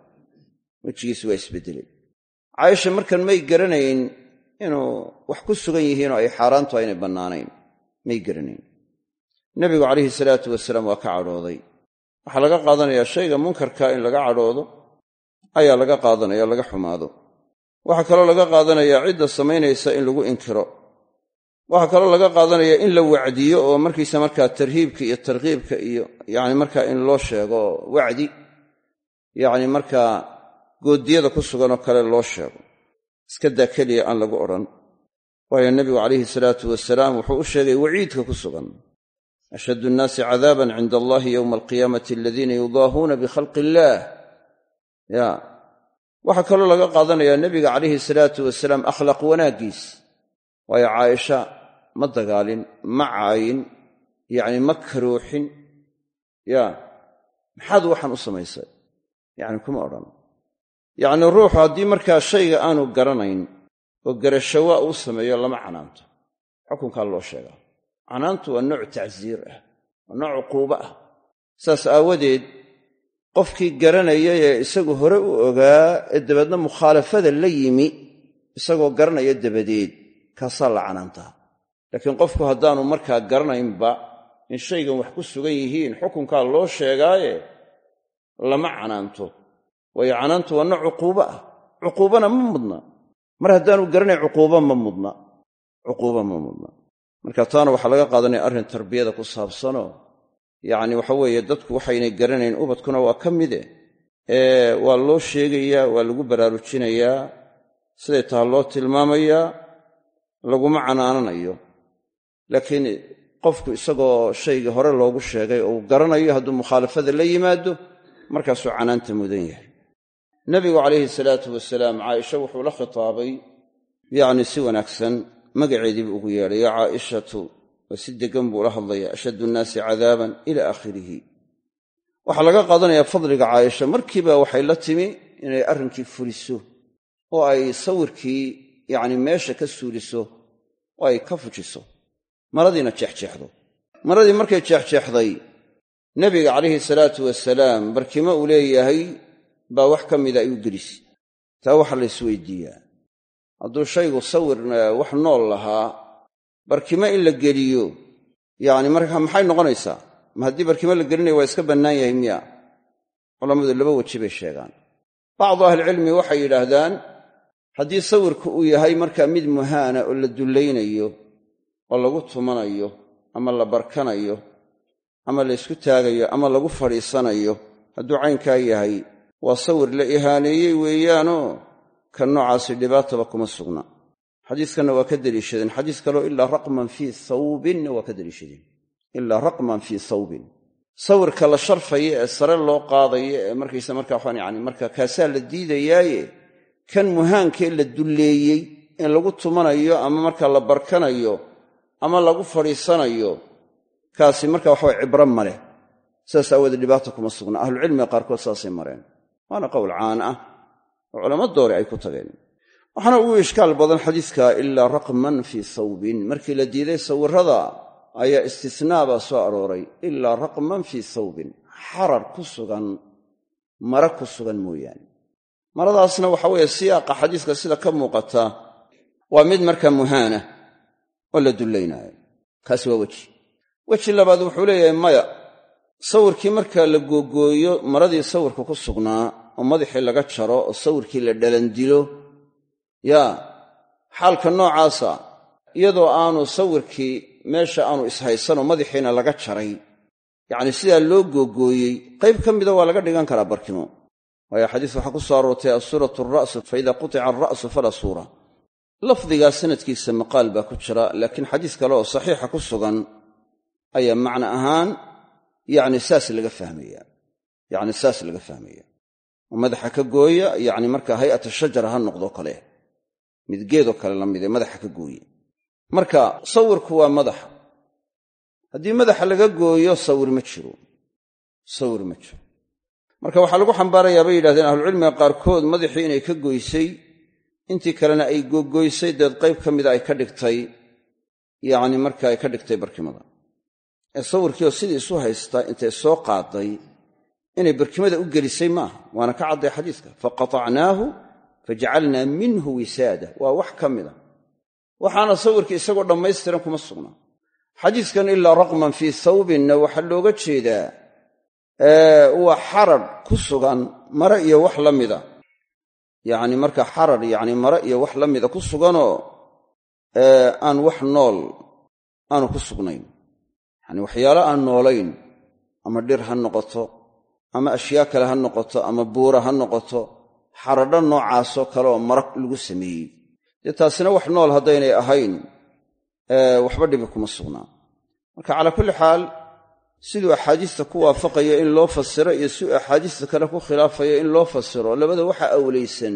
Wejigiisi waa isbeddelay caaisha markan may garanayn inuu wax ku sugan yihiinoo ay xaaraantu aynay bannaanayn may garanayn. Nebigu calayhi salaatu wasalaam waa ka cadhooday. Waxaa laga qaadanayaa shayga munkarka in laga cadhoodo ayaa laga qaadanaya laga xumaado. Waxaa kaloo laga qaadanayaa cidda samaynaysa in lagu inkiro waxaa kaloo laga qaadanayaa in la wacdiyo oo markiisa markaa tarhiibka iyo tarkiibka iyo yacni markaa in loo sheego wacdi yacni markaa goodiyada ku suganoo kale loo sheego. Iska daa keliya aan lagu odhan. Waayo nebigu calayhi salaatu wasalaam wuxuu u sheegay waciidka ku sugan. Ashaddu nnaasi cadaaban cinda allahi yowma alqiyaamati aladiina yudaahuuna bikhalqi illaah. Ya waxaa kaloo laga qaadanayaa nebiga calayhi salaatu wasalaam akhlaaq wanaaggiis waayo caaisha ma dagaalin ma caayin yacni ma karuuxin. Ya maxaad waxaan u samaysay? Yacni kuma odhan. Yacni ruuxu haddii markaa shayga aanu garanayn oo garashawaa uu sameeyo lama canaanto. Xukunkaa loo sheegaa. Canaantu waa nooc tacsiir ah waa nooc cuquubo ah. Saas aawadeed qofkii garanaya ee isagu hore u ogaa ee dabeedna mukhaalafada la yimi isagoo garanaya dabadeed kaasaa la canaantaa laakiin qofku haddaanu markaa garanaynba in shaygan wax ku sugan yihiin xukunkaa loo sheegaaye lama canaanto. Waayo canaantu waa nooc cuquubo ah. Cuquubana ma mudna. Mar haddaanu garanayn cuquuba ma mudna. Cuquuba ma mudna. Marka taana waxaa laga qaadanaya arrin tarbiyada ku saabsanoo yacni waxa weeye dadku waxaynay garanayn ubadkuna waa ka mide. Ee waa loo sheegayaa waa lagu baraarujinayaa siday taha loo tilmaamayaa laguma canaananayo. Laakiin qofku isagoo shaygii hore loogu sheegay oo uu garanayo hadduu mukhaalafada la yimaado markaasuu canaanta mudan yahay. Nebigu calayhi salaatu wasalaam caaisha wuxuu la khitaabay yacni si wanaagsan magaceediibuu ugu yeedhay caaishatu waa si deggan buu la hadlaya ashaddu nnaasi cadaaban ila aakhirihi. Waxaa laga qaadanayaa fadliga caaisha markiiba waxay la timi inay arrinkii fuliso oo ay sawirkii yacni meesha ka suuliso oo ay ka fujiso. Maradiina jeexjeexdo. Maradii markay jeexjeexday nebiga calayhi salaatu wasalaam barkimo uu leeyahay baa wax ka mida ay u gelisi taa waxa la isweydiiyaa hadduu shaygu sawir wax nool lahaa barkimo in la geliyo yacni marka maxay noqonaysaa? Ma haddii barkimo la gelinayo waa iska bannaan yahay miya? Culammadu laba weji bay sheegaan. Bacdu ahlicilmi waxay yidhaahdaan haddii sawirku uu yahay markaa mid muhaana oo la dullaynayo oo lagu tumanayo ama la barkanayo ama la ysku taagayo ama lagu fadhiisanayo hadduu caynkaa yahay waa sawir la ihaaneeyey weeyaanoo ka noocaasi dhibaataba kuma sugna. Xadiiskanna waa ka deliishadeen. Xadiis kaleo ilaa raqman fii thawbinna waa ka deliishadeen. Ilaa raqman fii thawbin sawirka la sharfaya ee sare loo qaadaya ee markaysa markaa waxaan yani marka kaasaa la diidayaaye kan muhaankee la dulleeyey in lagu tumanayo ama markaa la barkanayo ama lagu fadhiisanayo kaasi marka waxawa cibro ma leh. Sidaas aawoodee dhibaata kuma sugna. Ahlucilmiga qaarkood saasay mareen. Waana qowl caan ah oo culamo doori ay ku tageen. Waxaana ugu ishkaal badan xadiiska ilaa raqman fii thawbin markii la diiday sawirada ayaa istisnaa baa soo arooray. Ilaa raqman fii thawbin xarar ku sugan mara ku sugan mooyaane maradaasna waxa weeye siyaaqa xadiiska sida ka muuqata waa mid markaa muhaana oo la dullaynaayo. Kaasi waa weji. Weji labaad wuxuu leeyahay maya. Sawirkii markaa la googooyo maradii sawirka ku sugnaa oo madaxii laga jaro oo sawirkii la dhalandilo yaa xaalka noocaasa iyadoo aanu sawirkii meesha aanu ishaysanoo madaxiina laga jaray yacni sidaa loo googooyey qayb ka mida waa laga dhigan karaa barkimo waayo xadiis waxaa ku soo aroortay assuuratu alra'su fa ida qutica alra'su falaa suura. Lafdigaa sanadkiisa maqaal baa ku jira laakiin xadiis kale oo saxiixa ku sugan ayaa macno ahaan yacni saas laga fahmaya yacni saas laga fahmaya. Oo madaxa ka gooya yacni marka hay'ata shajara ha noqdo kale. Mid geedoo kale la mid ee madaxa ka gooye marka sawirku waa madaxa. Haddii madaxa laga gooyo sawir ma sawir ma jiro marka waxaa lagu xambaarayaa bay yidhahdeen ahlucilmiga qaarkood madaxii inay ka goysay intii kalena ay gogoysay deed qayb ka mida ay ka dhigtay yacni marka ay ka dhigtay barkimada. Ee sawirkiioo sidii isu haystaa intay soo qaaday inay barkimada u gelisay maaha waana ka cadday xadiiska. Faqatacnaahu fajacalnaa minhu wisaada. Waa wax ka mida waxaana sawirkii isagoo dhammaystiran kuma sugnaa xadiiskan ilaa raqman fii thawbinna waxaa looga jeedaa waa xarad ku sugan mare iyo wax la mida. Yacni marka xarar yacni mare iyo wax la mida ku suganoo aan wax nool aanu ku sugnayn. Yacni waxyaalo aan noolayn ama dhir ha noqoto ama ashyaa kale ha noqoto ama buura ha noqoto xaradho noocaasoo kale oo mara lagu sameeyey. Dee taasina wax nool haddaynay ahayn waxba dhibi kuma sugnaa. Marka calaa kulli xaal siduu axaadiista ku waafaqaya in loo fasiro iyo siduu axaadiista kale ku khilaafaya in loo fasiro labada waxa awlaysan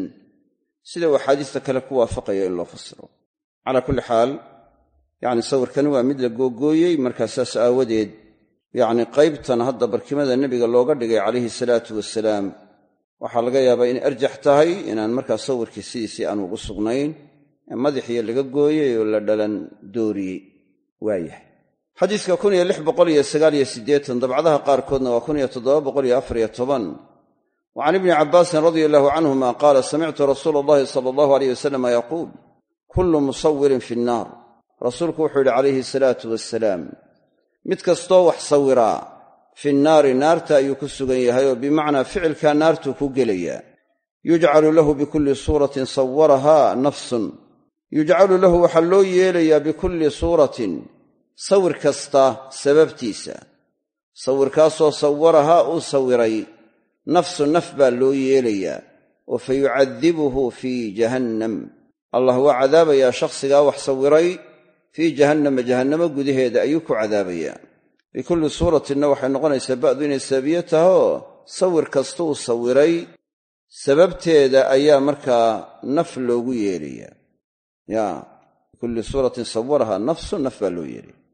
sida uu axaadiista kale ku waafaqaya in loo fasiro. Calaa kulli xaal yacni sawirkani waa mid la googooyey markaa saas aawadeed yacni qaybtan hadda barkimada nebiga looga dhigay calayhi salaatu wasalaam waxaa laga yaabaa inay arjax tahay inaan markaa sawirkii sidiisii aan ugu sugnayn ee laga gooyey oo la dhalan dooriyey. Waayahay xadiiska dabcdaha qaarkoodna waa wa can ibni cabbaasin radia allahu canhuma qaala samictu rasuula allahi sala allahu aleyh wasalama yaquul kullu musawirin fi nnaar. Rasuulku wuxuu yidhi calayhi salaatu wasalaam mid kastoo wax sawiraa fi nnaari naarta ayuu ku sugan yahay oo bimacnaa ficilkaa naartuu ku gelayaa yujcalu lahu bikulli suuratin sawarahaa nafsun. Yujcalu lahu waxaa loo yeelayaa bikulli suuratin sawir kasta sababtiisa. Sawirkaasoo sawarahaa uu sawiray nafsu naf baa loo yeelayaa oo fa yucadibuhu fii jahannam. Allah waa cadaabayaa shakhsigaa wax sawiray fii jahannama jahannamo gudaheeda ayuu ku cadaabayaa. Bikulli suuratinna waxay noqonaysaa ba'du inay sababiye tahoo sawir kastuu sawiray sababteeda ayaa markaa naf loogu yeelayaa. Ya bikulli suuratin sawarahaa nafsu naf baa loo yeelaya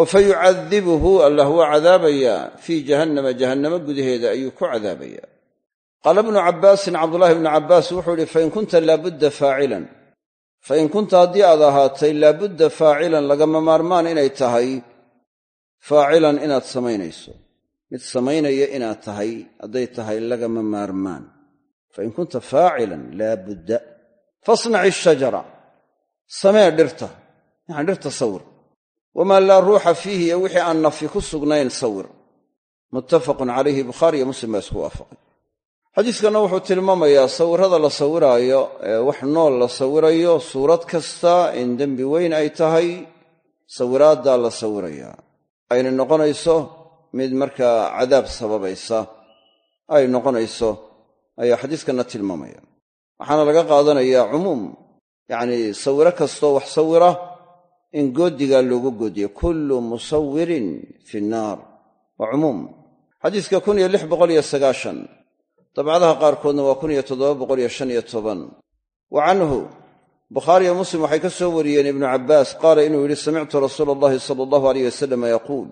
oo fa yucadibuhu allah waa cadaabayaa fii jahannama jahannamo gudaheeda ayuu ku cadaabayaa qaala bnu cabbaasin cabdulaahi bnu cabbaas wuxuu ihi fain kunta laabudda faacilan. Fain kunta haddii aad ahaatay laabudda faacilan lagama maarmaan inay tahay faacilan inaad samaynayso. Mid samaynaya inaad tahay hadday tahay lagama maarmaan. Fain kunta faacilan laabudda fasnaci ishajara samee dhirta. Yacani dhirta wamaa laa ruuxa fiihi iyo wixii aan nafi ku sugnayn sawir. Muttafaqun calayhi bukhaari iyo muslim baa isku waafaqay. Xadiiskanna wuxuu tilmaamayaa sawirrada la sawiraayo ee wax nool la sawirayo suurad kasta in dembi weyn ay tahay sawiraaddaa la sawirayaa. Ayna noqonayso mid markaa cadaab sababaysa. Ay noqonayso ayaa xadiiskanna tilmaamaya. Waxaana laga qaadanayaa cumuum yacnii sawiro kastoo wax sawira in goodigaa loogu goodiyo kullu musawirin fi nnaar waa cumuum. Xadiiska dabcadaha qaarkoodna waa wa canhu bukhaariyo muslim waxay ka soo wariyeen ibnu cabbaas qaala inuu yidhi samictu rasuula allahi sala allahu aleyh wasalam yaquul.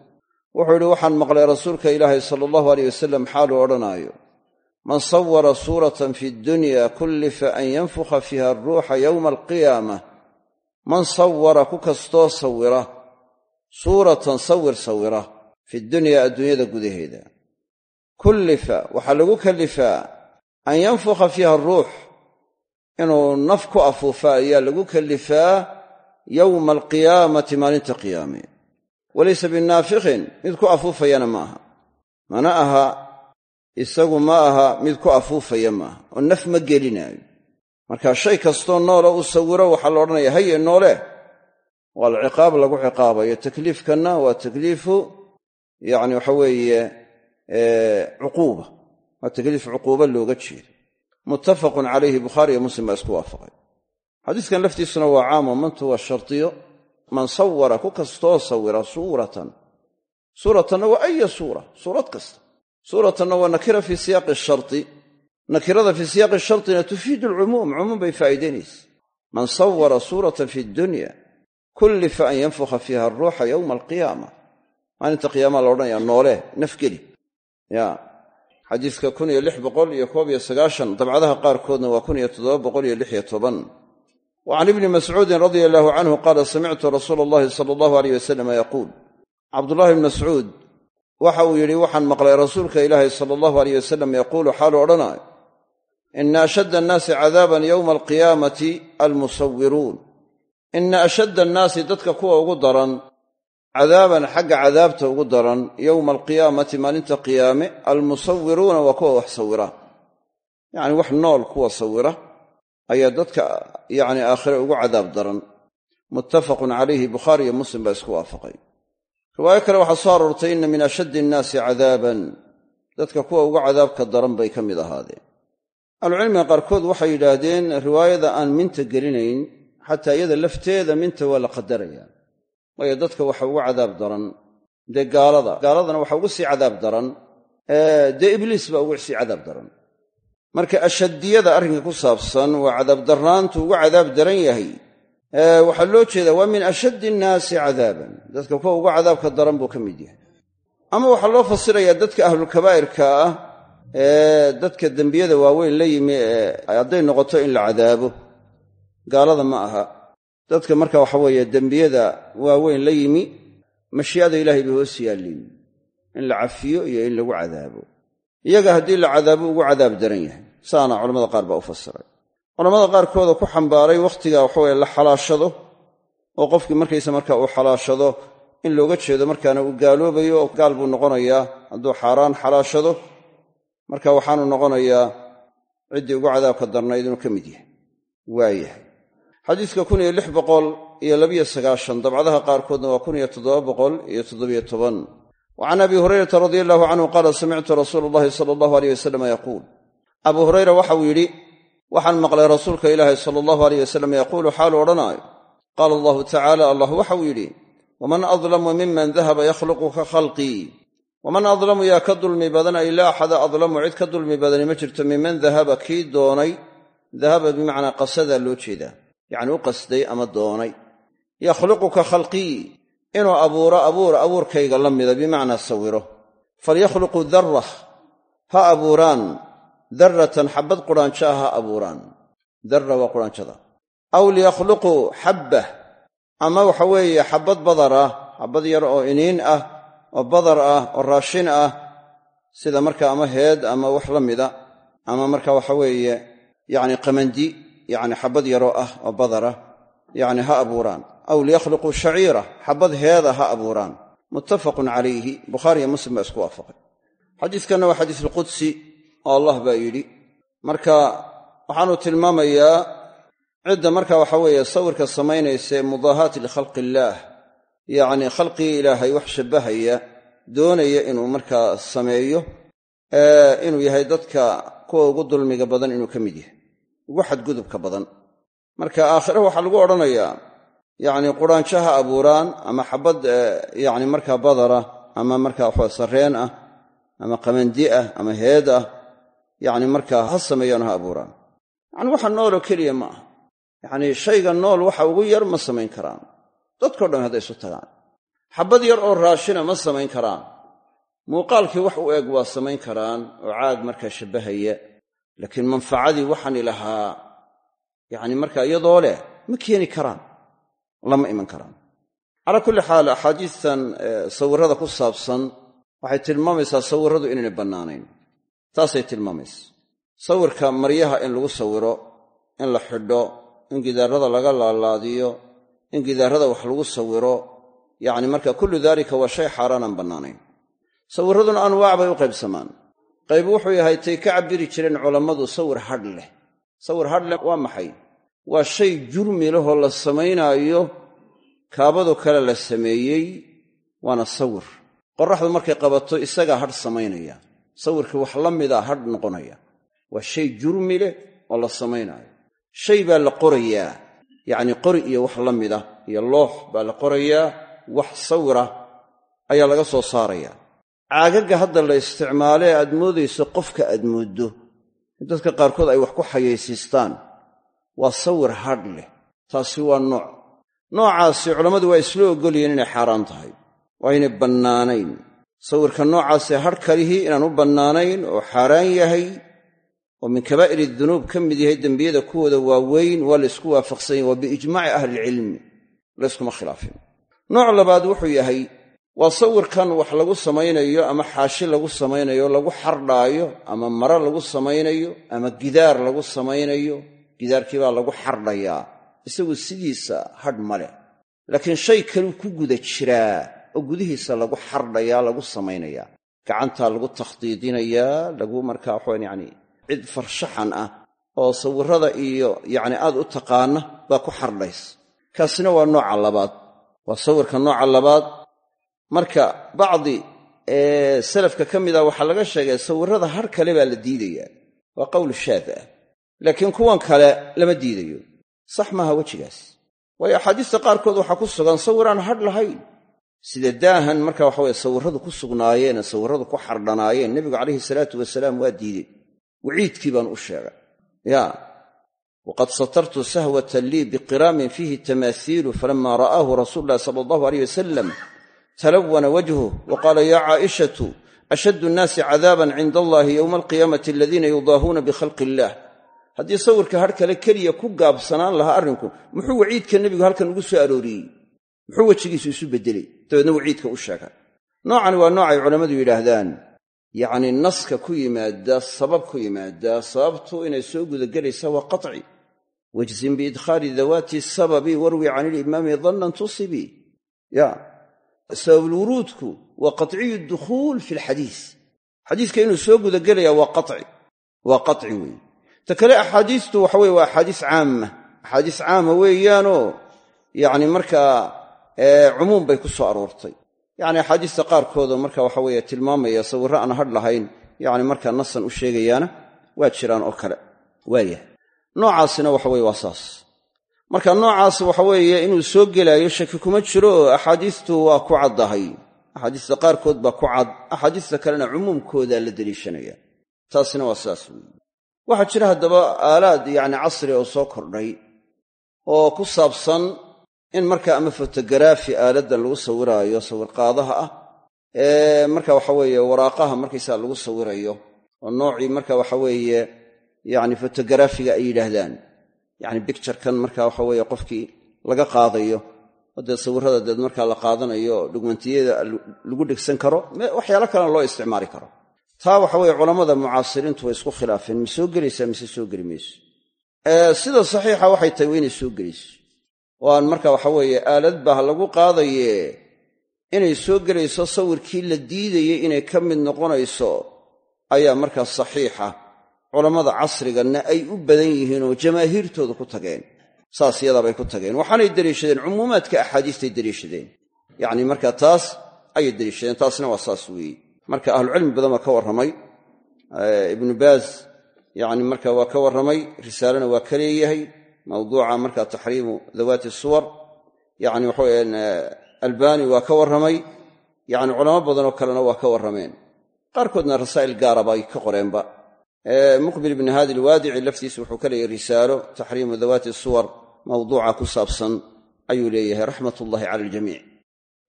Wuxuu yidhi waxaan maqlay rasuulka ilaahay sala allahu aleyh wasalam xaaluu odhanaayo. Man sawara suuratan fi dunya kullifa an yanfukha fiiha aruuxa yowma alqiyaamah man sawara ku kastoo sawira. Suuratan sawir sawira. Fi dunya adduunyada gudaheeda. Kullifa waxaa lagu kallifaa an yanfukha fiiha aruux inuu naf ku afuufaa ayaa lagu kallifaa yowma alqiyaamati maalinta qiyaame. Walaysa binaafikhin mid ku afuufayana ma aha. Mana aha isagu ma aha mid ku afuufaya maaha oo naf ma gelinaayo marka shay kastoo noola u sawiro waxaa la odhanaya haye noole waa alciqaab lagu ciqaabayo takliifkanna waa takliifu yacni waxa weeye cuquuba waa takliif cuquuba looga jeedo. Muttafaqun calayhi bukhaari iyo muslim baa isku waafaqay. Xadiiskan laftiisuna waa caamo mantu waa shardiyo man sawara ku kastoo sawira suuratan. Suuratanna waa aya suura suurad kasta. Suuratanna waa nakira fii siyaaqi sharti nakirada fii siyaaqi shartina tufiidu alcumuum cumuum bay faa'iidaynaysa man sawara suuratan fi dunya kullifa an yanfukha fiiha aruuxa yowma alqiyaama. Maalinta qiyaamaha la odhanaya noole nafgeli. Ya xadiiska kun iyo lix boqol iyo koob iyo sagaashan dabcadaha qaarkoodna waa kun iyo toddoba boqol iyo lix iyo toban. Wa can ibni mascuudin radia allahu canhu qaala samictu rasuula allahi sala allahu aleyh wasalam yaquul. Cabdullahi bni mascuud waxa uu yidhi waxaan maqlay rasuulka ilaahi sala allahu aleyh wasalam yaquulu xaalu odhanaayo ina ashadda annaasi cadaaban yowma alqiyaamati almusawiruun ina ashadda annaasi dadka kuwa ugu daran cadaaban xagga cadaabta ugu daran yowma alqiyaamati maalinta qiyaame almusawiruuna waa kuwa wax sawira yacni wax nool kuwa sawira ayaa dadka yacni aakhire ugu cadaab daran muttafaqun calayhi bukhaari iyo muslim baa isku waafaqay riwaayo kale waxaa soo aroortay inna min ashaddi annaasi cadaaban dadka kuwa ugu cadaabka daran bay ka mid ahaadeen ahlucilmiga qaarkood waxay yidhaahdeen riwaayada aan minta gelinayn xataa iyada lafteeda minta waa la qadaraya. Waayo dadka waxa ugu cadaab daran dee gaalada gaaladana waxa ugu sii cadaab daran dee ibliis baa ugu sii cadaab daran. Marka ashadiyada arrinka ku saabsan waa cadaabdarnaantu ugu cadaab daran yahay. Waxaa loo jeedaa waa min ashaddi annaasi cadaaban. Dadka kuwa ugu cadaabka daran buu ka mid yahay. Ama waxaa loo fasirayaa dadka ahlulkabaa'irka ah ee dadka dembiyada waaweyn la yimi ee hadday noqoto in la cadaabo. Gaalada ma aha. Dadka marka waxa weeye dembiyada waaweyn la yimi mashii'ada ilaahay bay hoos in la cafiyo iyo in lagu cadaabo. Iyaga haddii la cadaabo ugu cadaab daran yahay. Saana culamada qaar baa u fasiray. Culamada qaarkooda ku xambaaray wakhtiga waxaweye la xalaashado oo qofkii markaysa marka uu xalaashado in looga jeedo markaana uu gaaloobayo oo gaal buu noqonayaa hadduu xaaraan xalaashado marka waxaanu noqonayaa ciddii ugu cadaabka darnayd inuu ka mid yahay. Waayahay. Kun iyo lix boqol iyo labiyo sagaashan dabcadaha qaarkoodna waa kun iyo toddoba boqol iyo toddobiyo toban. Wa can abi hurayrata radia allahu canhu qaala samictu rasuula allahi sala allahu aleyh wasalama yaquul. Abuu hurayra waxauu yidhi waxaan maqlay rasuulka ilaahi sala allahu aleyh wasalam yaquulu xaalu odhanaayo. Qaala allahu tacaala allah waxauu yidhi waman adlamu miman dahaba yakhluqu ka khalqii waman adlamu yaa ka dulmi badan ay laa axada adlamu cid ka dulmi badani ma jirto miman dahaba kii doonay dahaba bimacnaa qasadaa loo jeedaa. Yacni u qasday ama doonay. Yakhluqu ka khalqii inuu abuuro abuur abuurkayga la mida bimacnaa sawiro. Falyakhluquu darrah ha abuuraan. Darratan xabbad qudhaanjo ah ha abuuraan. Darra waa qudhaanjada aw liyakhluquu xabbah ama waxa weeye xabbad badar ah xabbad yar oo iniin ah oo badar ah oo raashin ah sida marka ama heed ama wax la mida ama marka waxa weeye yacni qamandi yacni xabbad yaroo ah oo badar ah yacni ha abuuraan. Aw liyakhluquu shaciira xabbad heeda ha abuuraan. Muttafaqun calayhi bukhaariyo muslim baa isku waafaqay. Xadiiskanna waa xadiisulqudsi oo allah baa yidhi marka waxaanu tilmaamayaa cidda marka waxa weeye sawirka samaynaysa mudaahaati likhalqi illaah yacnii khalqigii ilaahay wax shabbahaya doonaya inuu markaa sameeyo inuu yahay dadka kuwa ugu dulmiga badan inuu ka mid yahay ugu xadgudubka badan. Marka aakhire waxaa lagu odhanayaa yacni quraanjo ha abuuraan ama xabad yacni markaa badara ama markaa waxaa ah ama qamandi ah ama heed ah yacni markaa ha sameeyaan ha abuuraan. Yacni waxa nooloo keliya ma aha. Yacnii shayga nool waxa ugu yar ma samayn karaan dadkao dhan hadday isu tagaan. Xabbad yar oo raashina ma samayn karaan. Muuqaalkii wax u eg waa samayn karaan oo caag markaa shabbahaya. Laakiin manfacadii waxaani lahaa yacni markaa iyadoo leh ma keeni karaan lama iman karaan. Calaa kulli xaal axaadiistan sawirrada ku saabsan waxay tilmaamaysaa sawirradu inaynay bannaanayn. Taasay tilmaamaysa. Sawirka maryaha in lagu sawiro in la xidho in gidaarada laga laalaadiyo in gidaarada wax lagu sawiro yacni marka kullu daalika waa shay xaaraanaan bannaanayn. Sawirraduna anwaac bay u qaybsamaan. Qayb wuxuu yahay tay ka cabbiri jireen culammadu sawir hadh leh. Sawir hadh leh waa maxay? Waa shay jurmi lahoo la samaynaayo kaabadoo kale la sameeyey waana sawir. Qorraxdu markay qabato isagaa hadh samaynaya. Sawirkii wax la mida hadh noqonaya. Waa shay jurmi leh oo la samaynaayo. Shay baa la qorayaa yacnii qori iyo wax la mida iyo loox baa la qorayaa wax sawira ayaa laga soo saarayaa caagagga hadda la isticmaale aad moodayso qofka aad mooddo in dadka qaarkood ay wax ku xayaysiistaan. Waa sawir hadh leh taasi waa nooc. Noocaasi culammadu waa isla oggolyihiin inay xaaraan tahay waa inay bannaanayn. Sawirka noocaasee hadh kalihii inaan u bannaanayn oo xaaraan yahay oo min kabaa'iri dunuub ka mid yahay dembiyada kuwooda waaweyn waa la ysku waafaqsan yahy waa biijmaaci ahlilcilmi layskuma khilaafin. Nooc labaad wuxuu yahay waa sawirkan wax lagu samaynayo ama xaashi lagu samaynayo lagu xardhaayo ama maro lagu samaynayo ama gidaar lagu samaynayo gidaarkii baa lagu xardhayaa isagu sidiisa hadh ma leh. Laakiin shay kaluu ku guda jiraa oo gudihiisa lagu xardhayaa lagu samaynayaa gacantaa lagu takhdiidinayaa lagu markaa waxaan yacni cid farshaxan ah oo sawirada iyo yacni aad u taqaana baa ku xardhays. Kaasina waa nooca labaad. Waa sawirka nooca labaad. Marka bacdi salafka ka mid ah waxaa laga sheegay sawirada har kale baa la diidayaa. Waa qowl shaad ah. Laakiin kuwan kale lama diidayo. Sax maaha wejigaas. Waayo axaadiista qaarkood waxaa ku sugan sawiraan hadh lahayn. Sida daahan marka waxa weye sawirradu ku sugnaayeen sawirradu ku xardhanaayeen nebigu calayhi salaatu wasalaam waa diidey waciidkii baan u sheegay ya waqad satartu sahwatan lii biqiraamin fiihi tamaasiilu falama ra'aahu rasuulu llahi sala allahu aleyh wasalam talawana wajhuh wa qaala yaa caaishatu ashaddu nnaasi cadaaban cinda allahi yowma alqiyaamati aladiina yudaahuuna bikhalqi illaah haddii sawirka har kale keliya ku gaabsanaan lahaa arrinku muxuu waciidka nebigu halkan ugu soo arooriyey muxuu wejigiisu isu beddelay dabeedna waciidka u sheegay noocani waa noocay culammadu yidhaahdaan yacni naska ku yimaada sabab ku yimaada sababtu inay soo gudagelaysaa waa qaci wajzin biidkhaali dawaati sababi warwi can ilimaami dannan tusibii ya sababulwuruudku waa qaciyu dukhuul fi lxadiis xadiiska inuu soo gudagelaya waa qaci waa qaci weeye ta kale axaadiistu waxa weye waa axaadiis caama axaadiis caama weeyaanoo yacni markaa cumuum bay ku soo aroortay yacni axaadiista qaarkooda marka waxa weeye tilmaamaya sawirro aan hadh lahayn yacni markaa nasan u sheegayaana waa jiraan oo kale. Waayah noocaasina waxa weye waa saas. Marka noocaas waxa weeye inuu soo gelaayo shaki kuma jiro axaadiistu waa ku caddahay. Axaadiista qaarkood baa ku cad axaadiista kalena cumuumkoodaa la deliishanaya. Taasina waa saas weeye. Waxaa jira haddaba aalaad yacni casri oo soo kordhay oo ku saabsan in marka ama fotogaraafi aaladdan lagu sawiraayo sawirqaadaha ah ee marka waxa weeye waraaqaha markaysaa lagu sawirayo oo noocii marka waxa weeye yacni fotogaraafiga ay yidhaahdaan. Yacni bicturekan marka waxa weeye qofkii laga qaadayo oo dee sawirrada deed markaa la qaadanayo dhugmantiyada lagu dhegsan karo waxyaalo kalena loo isticmaali karo. Taa waxa weeye culammada mucaasiriintu way isku khilaafeen ma soo gelaysaa mise soo geli mayso? Sida saxiixa waxay tahay waa inay soo gelayso oo marka waxa weeye aalad bah lagu qaadaye inay soo gelayso sawirkii la diidayey inay ka mid noqonayso ayaa markaa saxiixa. Culammada casriganna ay u badan yihiin oo jamaahiirtooda ku tageen. Saas yadaabay ku tageen. Waxaanay deliishadeen cumuumaadka axaadiistay deliishadeen yacni marka taas ayay deliishadeen taasna waa saas weeye. Marka ahlucilmi badan baa ka warramay. Ibnu baaz yacni marka waa ka warramay risaalena waa ka leeyahay mawduuca marka taxriimu dawaati suwar yacni waxaweyan albani waa ka warramay yacni culamo badanoo kalena waa ka warrameen qaarkoodna rasaa'il gaara bay ka qoreenba muqbil ibni haadi alwaadici laftiisa wuxuu ka leeyahay risaalo taxriimu dawaati suwar mawduuca ku saabsan ayuu leeyahay raxmat ullahi cala aljamiic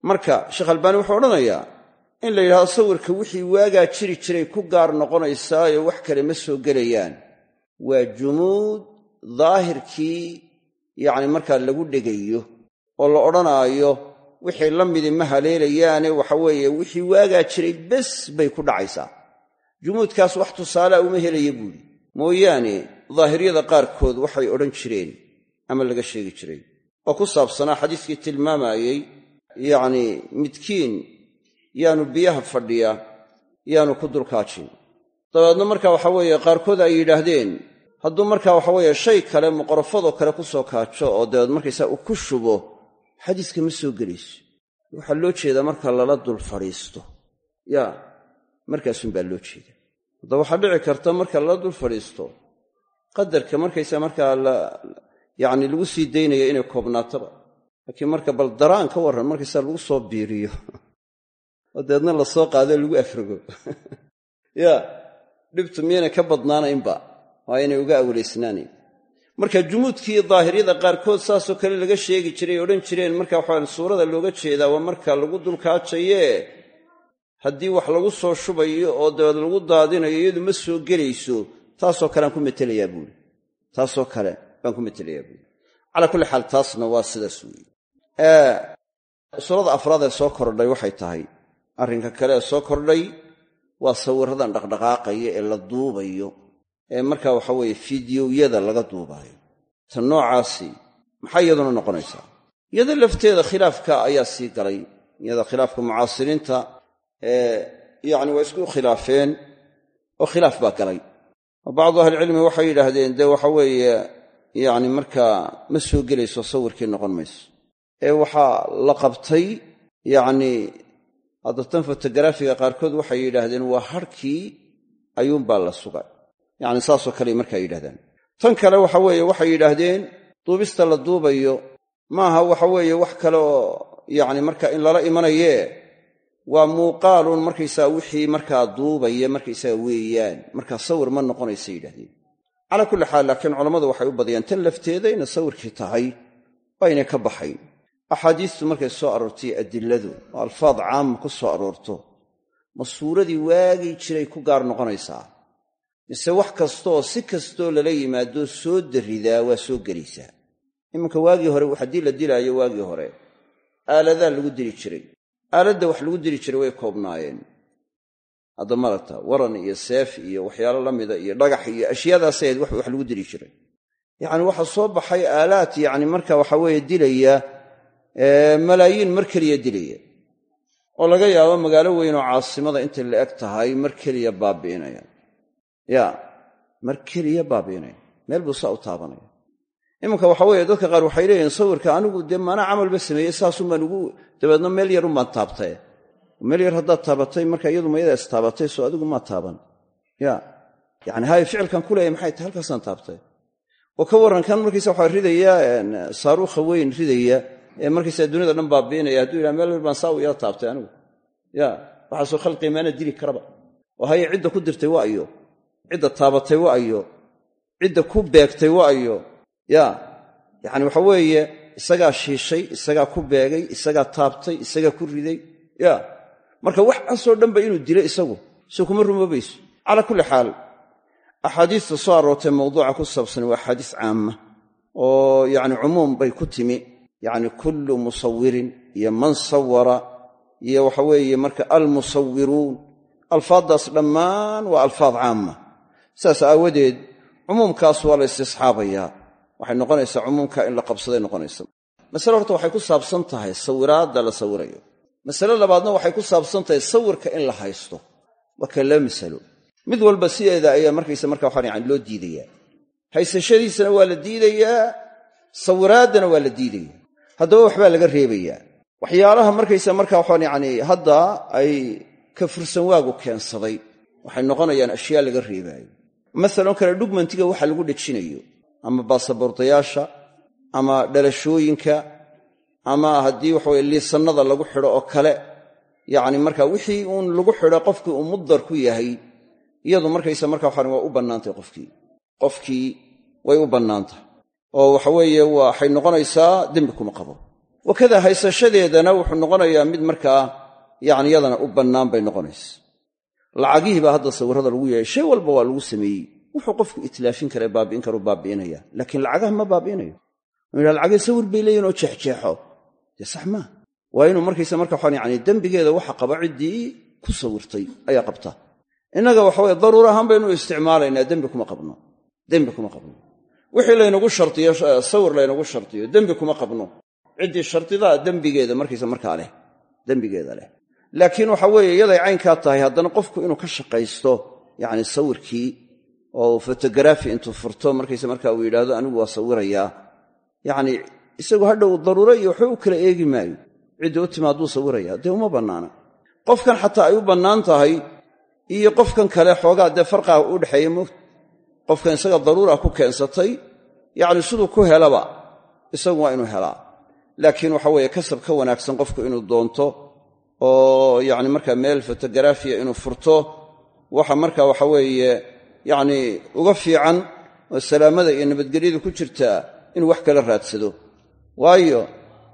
marka sheekh albaani wuxuu odhanayaa in la yidhahdo sawirka wixii waagaa jiri jiray ku gaar noqonaysaayo wax kale ma soo gelayaan waa jumuud daahirkii yacni markaa lagu dhegayo oo la odhanaayo wixii la midi ma haleelayaane waxa weeye wixii waagaa jiray bes bay ku dhacaysaa. Jumuudkaas wax tusaalea uma helaya buuhi mooyaane daahiriyada qaarkood waxay odhan jireen ama laga sheegi jiray. Oo ku saabsanaa xadiiskii tilmaamayey yacnii midkiin yaanu biyaha fadhiya yaanu ku dulkaajin. Dabeedna marka waxa weeye qaarkood ay yidhaahdeen hadduu marka waxa weeye shay kale muqorofadoo kale ku soo kaajo oo dabeed markaysaa uu ku shubo xadiiska ma soo gelayso. Waxaa loo jeedaa marka lala dul fadhiisto. Yaa markaasunbaa loo jeeda haddaba waxaa dhici karta marka lala dul fadhiisto qadarka markaysa markaa yacni lagu sii daynaya inay koobnaataba. Laakiin marka bal daraan ka warran markaysaa lagu soo biiriyo. Oo dabeedna la soo qaadoo lagu afrogo. Yaa dhibtu miyaynay ka badnaanaynba waa inay uga awlaysnaanayn marka jumuudkii daahiriyada qaarkood saasoo kale laga sheegi jiray odhan jireen marka waxaa suurada looga jeedaa waa marka lagu dulkaajayee. Haddii wax lagu soo shubayo oo dabeed lagu daadinayo iyadu ma soo gelayso. Taasoo kaleaan ku metelayaa buuri. Taasoo kale baan ku metelayaa buuri. Calaa kulli xaal taasna waa sidaas weeye. Suurada afraad ee soo kordhay waxay tahay arrinka kale ee soo kordhay waa sawirradan dhaqdhaqaaqaya ee la duubayo ee marka waxa weeye fidiyowyada laga duubaayo. Ta noocaasi maxay iyaduna noqonaysaa iyada lafteeda khilaafka ayaa sii galay. Iyada khilaafka mucaasiriinta yacni waa isku khilaafeen oo khilaaf baa galay. Oo bacdu ahlicilmi waxay yidhaahdeen dee waxa weeye yacni markaa ma soo gelayso sawirkii noqon mayso. Ee waxaa la qabtay yacni hadda tan fotogaraafiga qaarkood waxay yidhaahdeen waa harkii ayuunbaa la sugay yacni saasoo kale markaa yidhahdaan tan kale waxa weeye waxay yidhaahdeen duubista la duubayo maaha waxa weeye wax kale oo yacni marka in lala imanayee waa muuqaalun markaysaa wixii markaa duubaya markaysaga weeyaan. Markaa sawir ma noqonaysa yidhahdeen calaa kulli xaal laakiin culammadu waxay u badiyaan tan lafteeda inay sawirkii tahay waa inay ka baxayn axaadiistu markay soo aroortay adiladu oo alfaad caama ku soo aroorto ma suuradii waagii jiray ku gaar noqonaysaa mise wax kastooo si kastoo lala yimaado soo daridaa waa soo gelaysaa iminka waagii hore haddii la dilaayo waagii hore aaladaa lagu dili jiray. Aaladda wax lagu dili jiray way koobnaayeen. Hadda malagta waran iyo seef iyo waxyaalo la mida iyo dhagax iyo ashyaadaasay ahayd wax lagu dili jiray. Yacni waxaa soo baxay aalaad yacni marka waxa weeye dilaya malaayiin mar keliya dilaya. Oo laga yaabo magaalo weyn oo caasimada intay la eg tahay mar keliya baabi'inaya ya mar keliya baabi'inaya meel buu saa u taabanaya iminka waxa weeye dadka qaar waxay leeyihiin sawirka anigu dee maanaa camalba sameeyey saasun baan ugu dabeedna meel yarun baan taabtay. Meel yar haddaad taabatay marka iyadu mayada is taabatay soo adigu maa taaban. Ya yani hay ficilkan ku leeyahy maxay tahay? Halkaasaan taabtay. Oo ka warrankan markiisa waxaa ridaya saaruukha weyn ridaya ee markaysa duniyada dhan baabiinaya. Hadduu yidhaha meel baan saa u yara taabtay anigu. Ya waxaasoo khalqii maana dili karaba. Oo haye cidda ku dirtay waa ayo cidda taabatay waa ayo cidda ku beegtay waa ayo ya yacni waxa weeye isagaa shiishay isagaa ku beegay isagaa taabtay isagaa ku riday ya. Marka wax asoo dhanba inuu dilo isagu si kuma rumoobayso calaa kulli xaal axaadiista soo aroortay mawduuca ku saabsan waa axaadiis caama oo yacni cumuum bay ku timi. Yacni kullu musawirin iyo man sawara iyo waxa weeye marka almusawiruun. Alfaaddaas dhammaan waa alfaad caama saas aawadeed cumuumkaas waa la istisxaabayaa waxay noqonaysaa cumuumka in la qabsaday noqonaysa. Masale horta waxay ku saabsan tahay sawiraadda la sawirayo. Masale labaadna waxay ku saabsan tahay sawirka in la haysto. Waa ka laba masalo mid walba sideeda ayaa markaysa marka waxaan yani loo diidayaa. Haysashadiisana waa la diidayaa sawiraaddana waa la diidayaa. Haddaba waxbaa laga reebayaa. Waxyaalaha markaysa marka waxaan yacni hadda ay ka fursan waagu keensaday. Waxay noqonayaan ashyaa laga reebaayo masalan kale dhugmantiga waxa lagu dhejinayo. Ama baasaboordayaasha ama dhalashooyinka ama haddii waxaweye liisannada lagu xidho oo kale. Yacni marka wixii uun lagu xidho qofkii uu mudar ku yahay iyadu markaysa marka waxaan waa u bannaantay qofkii. Qofkii way u bannaantah oo waxaweeye waxay noqonaysaa dembi kuma qabo. Wakada haysashadeedana wuxuu noqonayaa mid markaa yacni yadana u bannaan bay noqonaysa lacagihii baa hadda sawirrada lagu yeehay shay walba waa lagu sameeyey. Wuxuu qofku itlaafin kara baabi'in karu baabi'inaya. Laakiin lacagaha ma baabi'inayo. Inu lacagii sawir bay leeyihiin oo jeexjeexo. Dee sax maa waa inuu markaysa marka waxaan yani dembigeeda waxa qaba ciddii ku sawirtay ayaa qabta. Innaga waxaweye daruur ahaan baynu isticmaalaynaa. Dembi kuma qabno. Dembi kuma qabno. Wixii laynagu shartiyo sawir laynagu shartiyo dembi kuma qabno. Ciddii shardidaa dembigeeda markaysa markaa leh. Dembigeeda leh laakiin waxa weeye iyaday caynkaa tahay haddana qofku inuu ka shaqaysto yacni sawirkii oo fotogaraafi intuu furto markaysa markaa uu yidhaahdo anigu waa sawirayaa yacni isagu hadhow daruuro iyo waxba u kala eegi maayo ciddii u tima hadduu sawirayaa dee uma bannaana. Qofkan xataa ay u bannaan tahay iyo qofkan kale xoogaa dee farqaa u dhexeeya moogta qofkan isaga daruura ku keensatay yacni siduu ku helaba isagu waa inuu helaa. Laakiin waxa weeye kasab ka wanaagsan qofku inuu doonto oo yacni markaa meel fotogaraafiya inuu furto waxa marka waxa weeye yacni uga fiican oo salaamada iyo nabadgelyada ku jirtaa inuu wax kala raadsado. Waayo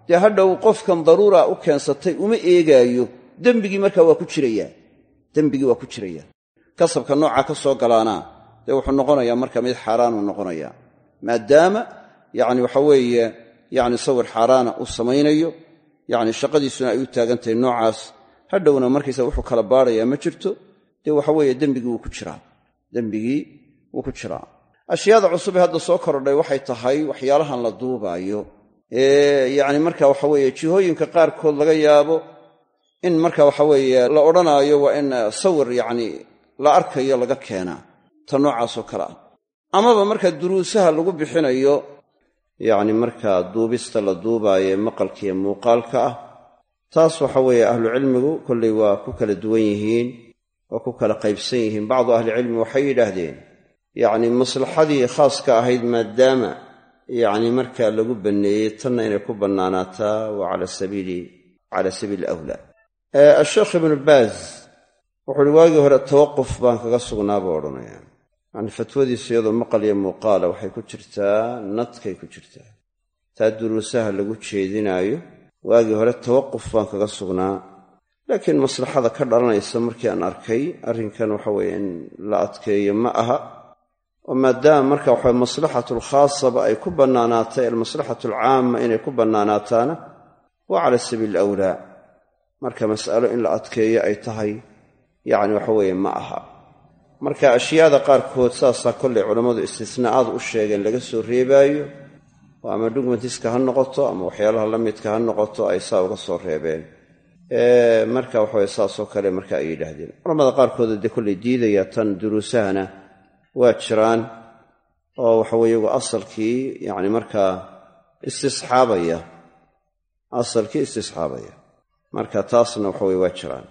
dee hadhow qofkan daruura u keensatay uma eegaayo dembigii markaa waa ku jirayaa dembigii waa ku jirayaa kasabka noocaa ka soo galaana dee wuxuu noqonayaa marka mid xaaraanuu noqonayaa. Maadaama yacni waxa weeye yacni sawir xaaraana uu samaynayo yacni shaqadiisuna ay u taagan tahay noocaas hadhowna markaysa wuxuu kala baarayaa ma jirto? Dee waxa weeye dembigii wuu ku jiraa. Dembigii wuu ku jiraa. Ashyaada cusub hadda soo kordhay waxay tahay waxyaalahan la duubaayo. Ee yacni marka waxa weeye jihooyinka qaarkood laga yaabo in marka waxa weeye la odhanaayo waa in sawir yacni la arkayo laga keenaa. Ta noocaasoo kale ah. Amaba marka duruusaha lagu bixinayo yacni markaa duubista la duubaayo maqalkiiyo muuqaalka ah taas waxa weeye ahlucilmigu kollay waa ku kala duwan yihiin waa ku kala qaybsan yihiin. Bacdu ahlicilmi waxay yidhaahdeen yacni maslaxadii khaaska ahayd maadaama yacni markaa lagu banneeyey tanna inay ku bannaanaataa waa cala sabiili cala sabiili awlaa asheekh ibnu baaz wuxuu uhi waagii hore tawaquf baan kaga sugnaa buu odhanaya yacni fatwadiisu iyadoo maqal iyo muuqaala waxay ku jirtaa nadkay ku jirtaa. Taa duruusaha lagu jeedinaayo waagii hore tawaquf baan kaga sugnaa. Laakiin maslaxada ka dhalanaysa markii aan arkay arrinkan waxa weeye in la adkeeyo ma aha. Oo maadaama marka waxa maslaxatu lkhaasaba ay ku bannaanaatay almaslaxatu alcaama inay ku bannaanaataana waa cala sabiili awlaa. Marka mas'alo in la adkeeyo ay tahay yacni waxa weeye ma aha marka ashyaada qaarkood saasaa kollay culammadu istisnaa'aad u sheegeen laga soo reebaayo oo ama dhugmatiska ha noqoto ama waxyaalaha la midka ha noqoto ay saa uga soo reebeen. Marka waxaweye saasoo kale marka ay yidhaahdeen. Culamada qaarkooda dee kollay diidaya tan duruusahana waa jiraan oo waxaweye iyagu asalkii yacni markaa istisxaabaya asalkii istisxaabaya. Marka taasna waxaweye waa jiraan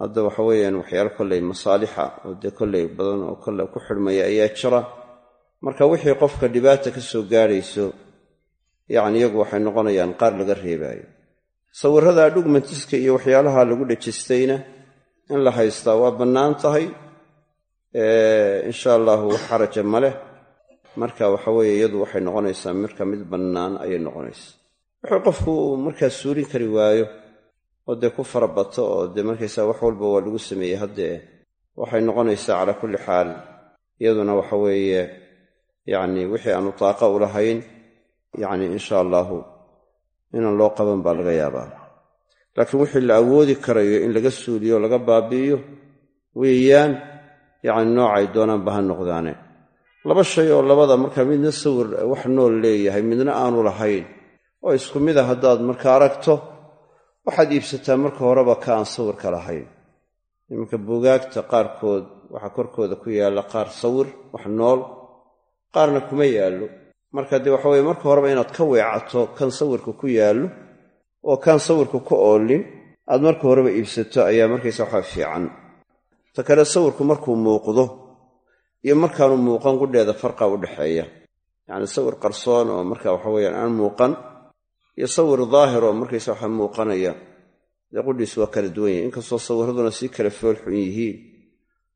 hadda waxa weeyaan waxyaalo kollay masaalixa oo dee kollay badan oo kolle ku xidhmaya ayaa jira. Marka wixii qofka dhibaata ka soo gaadhayso yacni iyagu waxay noqonayaan qaar laga reebaayo. Sawirrada dhugmatiska iyo waxyaalaha lagu dhejistayna in la haystaa waa bannaan tahay. Insha allahu wax xaraja ma leh. Marka waxa weeye iyadu waxay noqonaysaa marka mid bannaan ayay noqonaysaa. Wuxuu qofku markaa suurin kari waayo oo dee ku farabato oo dee markaysaa wax walba waa lagu sameeyey haddee waxay noqonaysaa calaa kulli xaal iyaduna waxa weeye yacni wixii aanu taaqa u lahayn yacni insha allahu inaan loo qaban baa laga yaabaa. Laakiin wixii la awoodi karayo in laga suuliyo o laga baabi'iyo weeyaan yacni noocay doonaanba ha noqdaane. Laba shay oo labada marka midna sawir wax nool leeyahay midna aanu lahayn oo isku mid a haddaad marka aragto waxaad iibsataa marka horeba ka aan sawirka lahayn. Iminka buugaagta qaarkood waxaa korkooda ku yaalla qaar sawir wax nool qaarna kuma yaallo. Marka dee waxa weye marka horeba inaad ka weecato kan sawirka ku yaallo oo kaan sawirka ku oolin aad marka horeba iibsato ayaa markaysa waxaa fiican. Ta kale sawirku markuu muuqdo iyo markaanu muuqan qudheeda farqa u dhexeeya. Yacni sawir qarsoon oo marka waxa weyaan aan muuqan iyo sawir daahir oo markaysa waxa muuqanaya dee qudhiis waa kala duwan yihiin inkastoo sawirraduna sii kala foolxun yihiin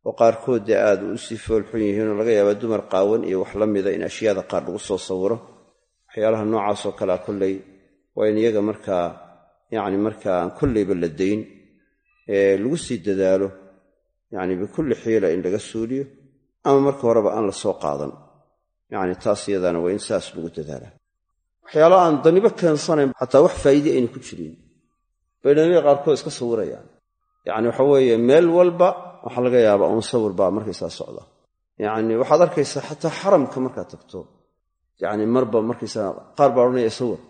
oo qaarkood dee aad u sii foolxun yihiinoo laga yaabaa dumar qaawan iyo wax la mida in ashyaada qaar lagu soo sawiro. Waxyaalaha noocaasoo kalea kolley waa in iyaga markaa yacni markaa aan kolleyba la dayn ee lagu sii dadaalo yacni bikulli xiila in laga suuliyo ama marka horeba aan la soo qaadan. Yacni taas iyadaana waa in saas lagu dadaalaa waxyaala aan danibo keensanayn xataa wax faa'iide ayna ku jirin. Bay dhallinyada qaarkood iska sawirayaan. Yacni waxa weeye meel walba waxaa laga yaabaa uun sawir baa markaysaa socda. Yacni waxaad arkaysaa xataa xaramka markaad tagto. Yacni marba markaysaa qaar baa odhanaya sawir.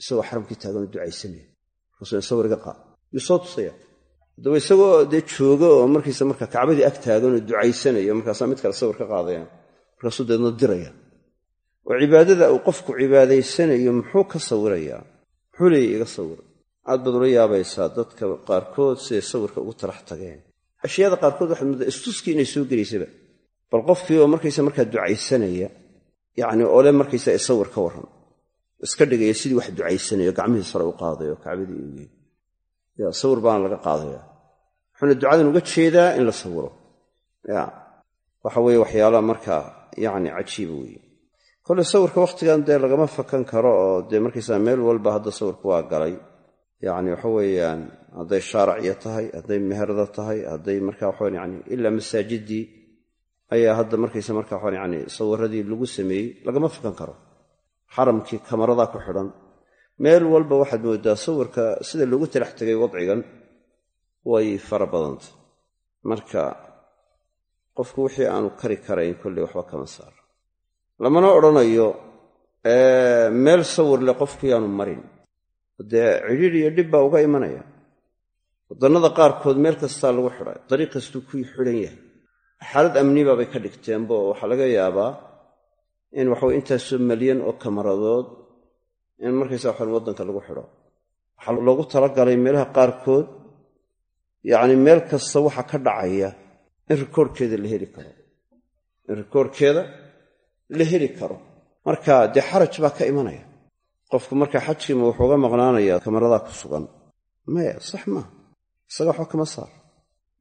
Isagoo xaramkii taaganoo ducaysanaya markaasuu sawir iga qaad yuu soo tusaya. Haddaba isagoo dee jooga oo markaysa marka kacbadii ag taaganoo ducaysanayo markaasaa mid kale sawir ka qaadayaan. Markaasuu deedna diraya oo cibaadada uu qofku cibaadaysanayo muxuu ka sawirayaa muxuu leeya iga sawir? Aad baad ula yaabaysaa dadka qaarkood siday sawirka ugu tarax tageen. Ashyaada qaarkood waxaad moodaa istuskii inay soo gelaysaba. Bal qofkii oo markaysa markaa ducaysanaya yacni ole markaysa sawir ka warran iska dhigaya sidii wax ducaysanayo gacmihii sare u qaadayo kacbadii eegey ya sawir baana laga qaadaya wuxuuna ducadan uga jeedaa in la sawiro. Ya waxa weeye waxyaalaha markaa yacni cajiiba weeye kolle sawirka wakhtigan dee lagama fakan karo oo dee markaysaa meel walba hadda sawirku waa galay. Yacni waxa weeyaan hadday shaaraciya tahay hadday meherda tahay hadday marka waxawan yani ilaa masaajidii ayaa hadda markaysa marka waxaan yani sawiradii lagu sameeyey lagama fakan karo. Xaramkii kamaradaa ku xidhan. Meel walba waxaad moodaa sawirka sida loogu talax tegay wadcigan way fara badanta. Marka qofku wixii aanu kari karayn kolley waxba kama saaro lamana odhanayo meel sawir leh qofku yaanu marin. Dee cidhiir iyo dhib baa uga imanaya. Waddannada qaarkood meel kastaa lagu xidhay dariiq kastuu ku xidhan yahay. Xaalad amniba bay ka dhigteenba oo waxaa laga yaabaa in waxaweye intaasoo malyan oo kamaradood in markaysa waxan waddanka lagu xidho. Waxaa loogu talagalay meelaha qaarkood yacni meel kasta waxa ka dhacaya in rikoorhkeeda la heli karo. In rikoorhkeeda la heli karo. Marka dee xaraj baa ka imanaya. Qofku marka xajkiima wuxuu uga maqnaanayaa kamaradaa ku sugan. Maya sax maaha isaga waxba kama saar.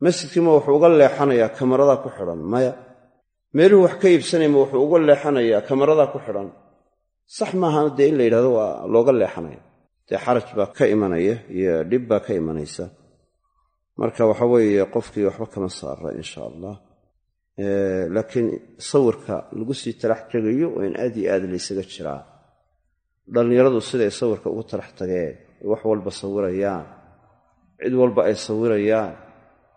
Masjidkiima wuxuu uga leexanayaa kamaradaa ku xidhan maya. Meeluhu wax ka iibsanayma wuxuu uga leexanayaa kamaradaa ku xidhan. Sax maaha dee in la yidhahdo waa looga leexanaya. Dee xaraj baa ka imanaya iyo dhib baa ka imanaysa. Marka waxa weeye qofkii waxba kama saara insha allah laakiin sawirka lagu sii talax tegayo waa in aad iyo aad laysaga jiraa. Dhallinyaradu siday sawirka ugu talax tageen wax walba sawirayaan cid walba ay sawirayaan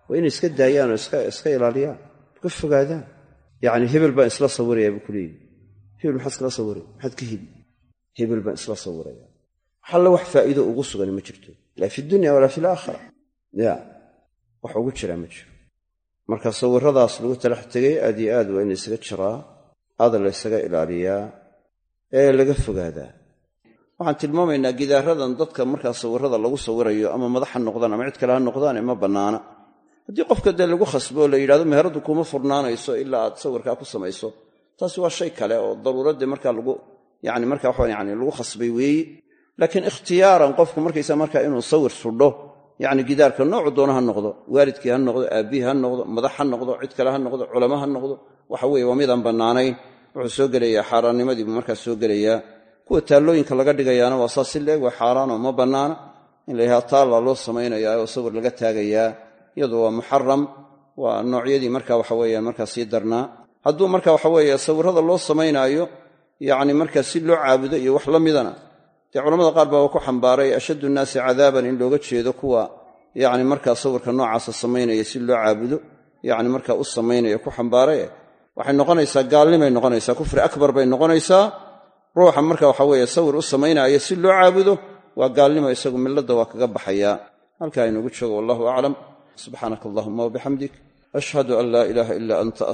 waa inay iska daayaan oo iska ilaaliyaan ka fogaadaan. Yacni hebel baan isla sawirayaa buu ku leeyihi hebel maxaad iskala sawiraya? Maxaad ka heli? Hebel baan isla sawiraya. Waxalle wax faa'iido ugu sugani ma jirto. Laa fi dunya walaa fi alaakhira ya wax ugu jiraa ma jiro marka sawiradaas lagu talax tegay aad iyo aad waa in laysaga jiraa aada laysaga ilaaliyaa ee laga fogaadaa. Waxaan tilmaamaynaa gidaaradan dadka markaa sawirada lagu sawirayo ama madax ha noqdaan ama cid kale ha noqdaan ma bannaana. Haddii qofka dee lagu khasbo oo la yidhahdo meheradu kuma furnaanayso ilaa aad sawirkaa ku samayso. Taasi waa shay kale oo daruuradde markaa lagu yani marka waxa yani lagu khasbay weeye laakiin ikhtiyaaran qofku markaysa markaa inuu sawir sudho yacni gidaarka noocu doono ha noqdo waalidkii ha noqdo aabbihii ha noqdo madax ha noqdo cid kale ha noqdo culamo ha noqdo waxa weeye waa midaan bannaanayn. Wuxuu soo gelayaa xaaraannimadiibu markaa soo gelayaa. Kuwa taallooyinka laga dhigayaana waa saas si leeg waa xaaraanoo ma bannaana. In la taalla loo samaynayaa oo sawir laga taagayaa iyadu waa muxaram waa noocyadii marka waxa weeyaan markaa sii darnaa. Hadduu marka waxa weeye sawirrada loo samaynaayo yacni markaa si loo caabudo iyo wax la midana dee culamada qaar baa ku xambaaray ashaddu nnaasi cadaaban in looga jeedo kuwa yacni markaa sawirka noocaasa samaynaya si loo caabudo yacni markaa u samaynaya ku xambaaraye waxay noqonaysaa gaalnimay noqonaysaa kufri akbar bay noqonaysaa. Ruuxa marka waxa weeye sawir u samaynaayo si loo caabudo waa gaalnimo isagu milladda waa kaga baxayaa halkaa inugu joogo wallahu aclam subxaanaka allahuma wabixamdik ashhadu an laa ilaaha ila anta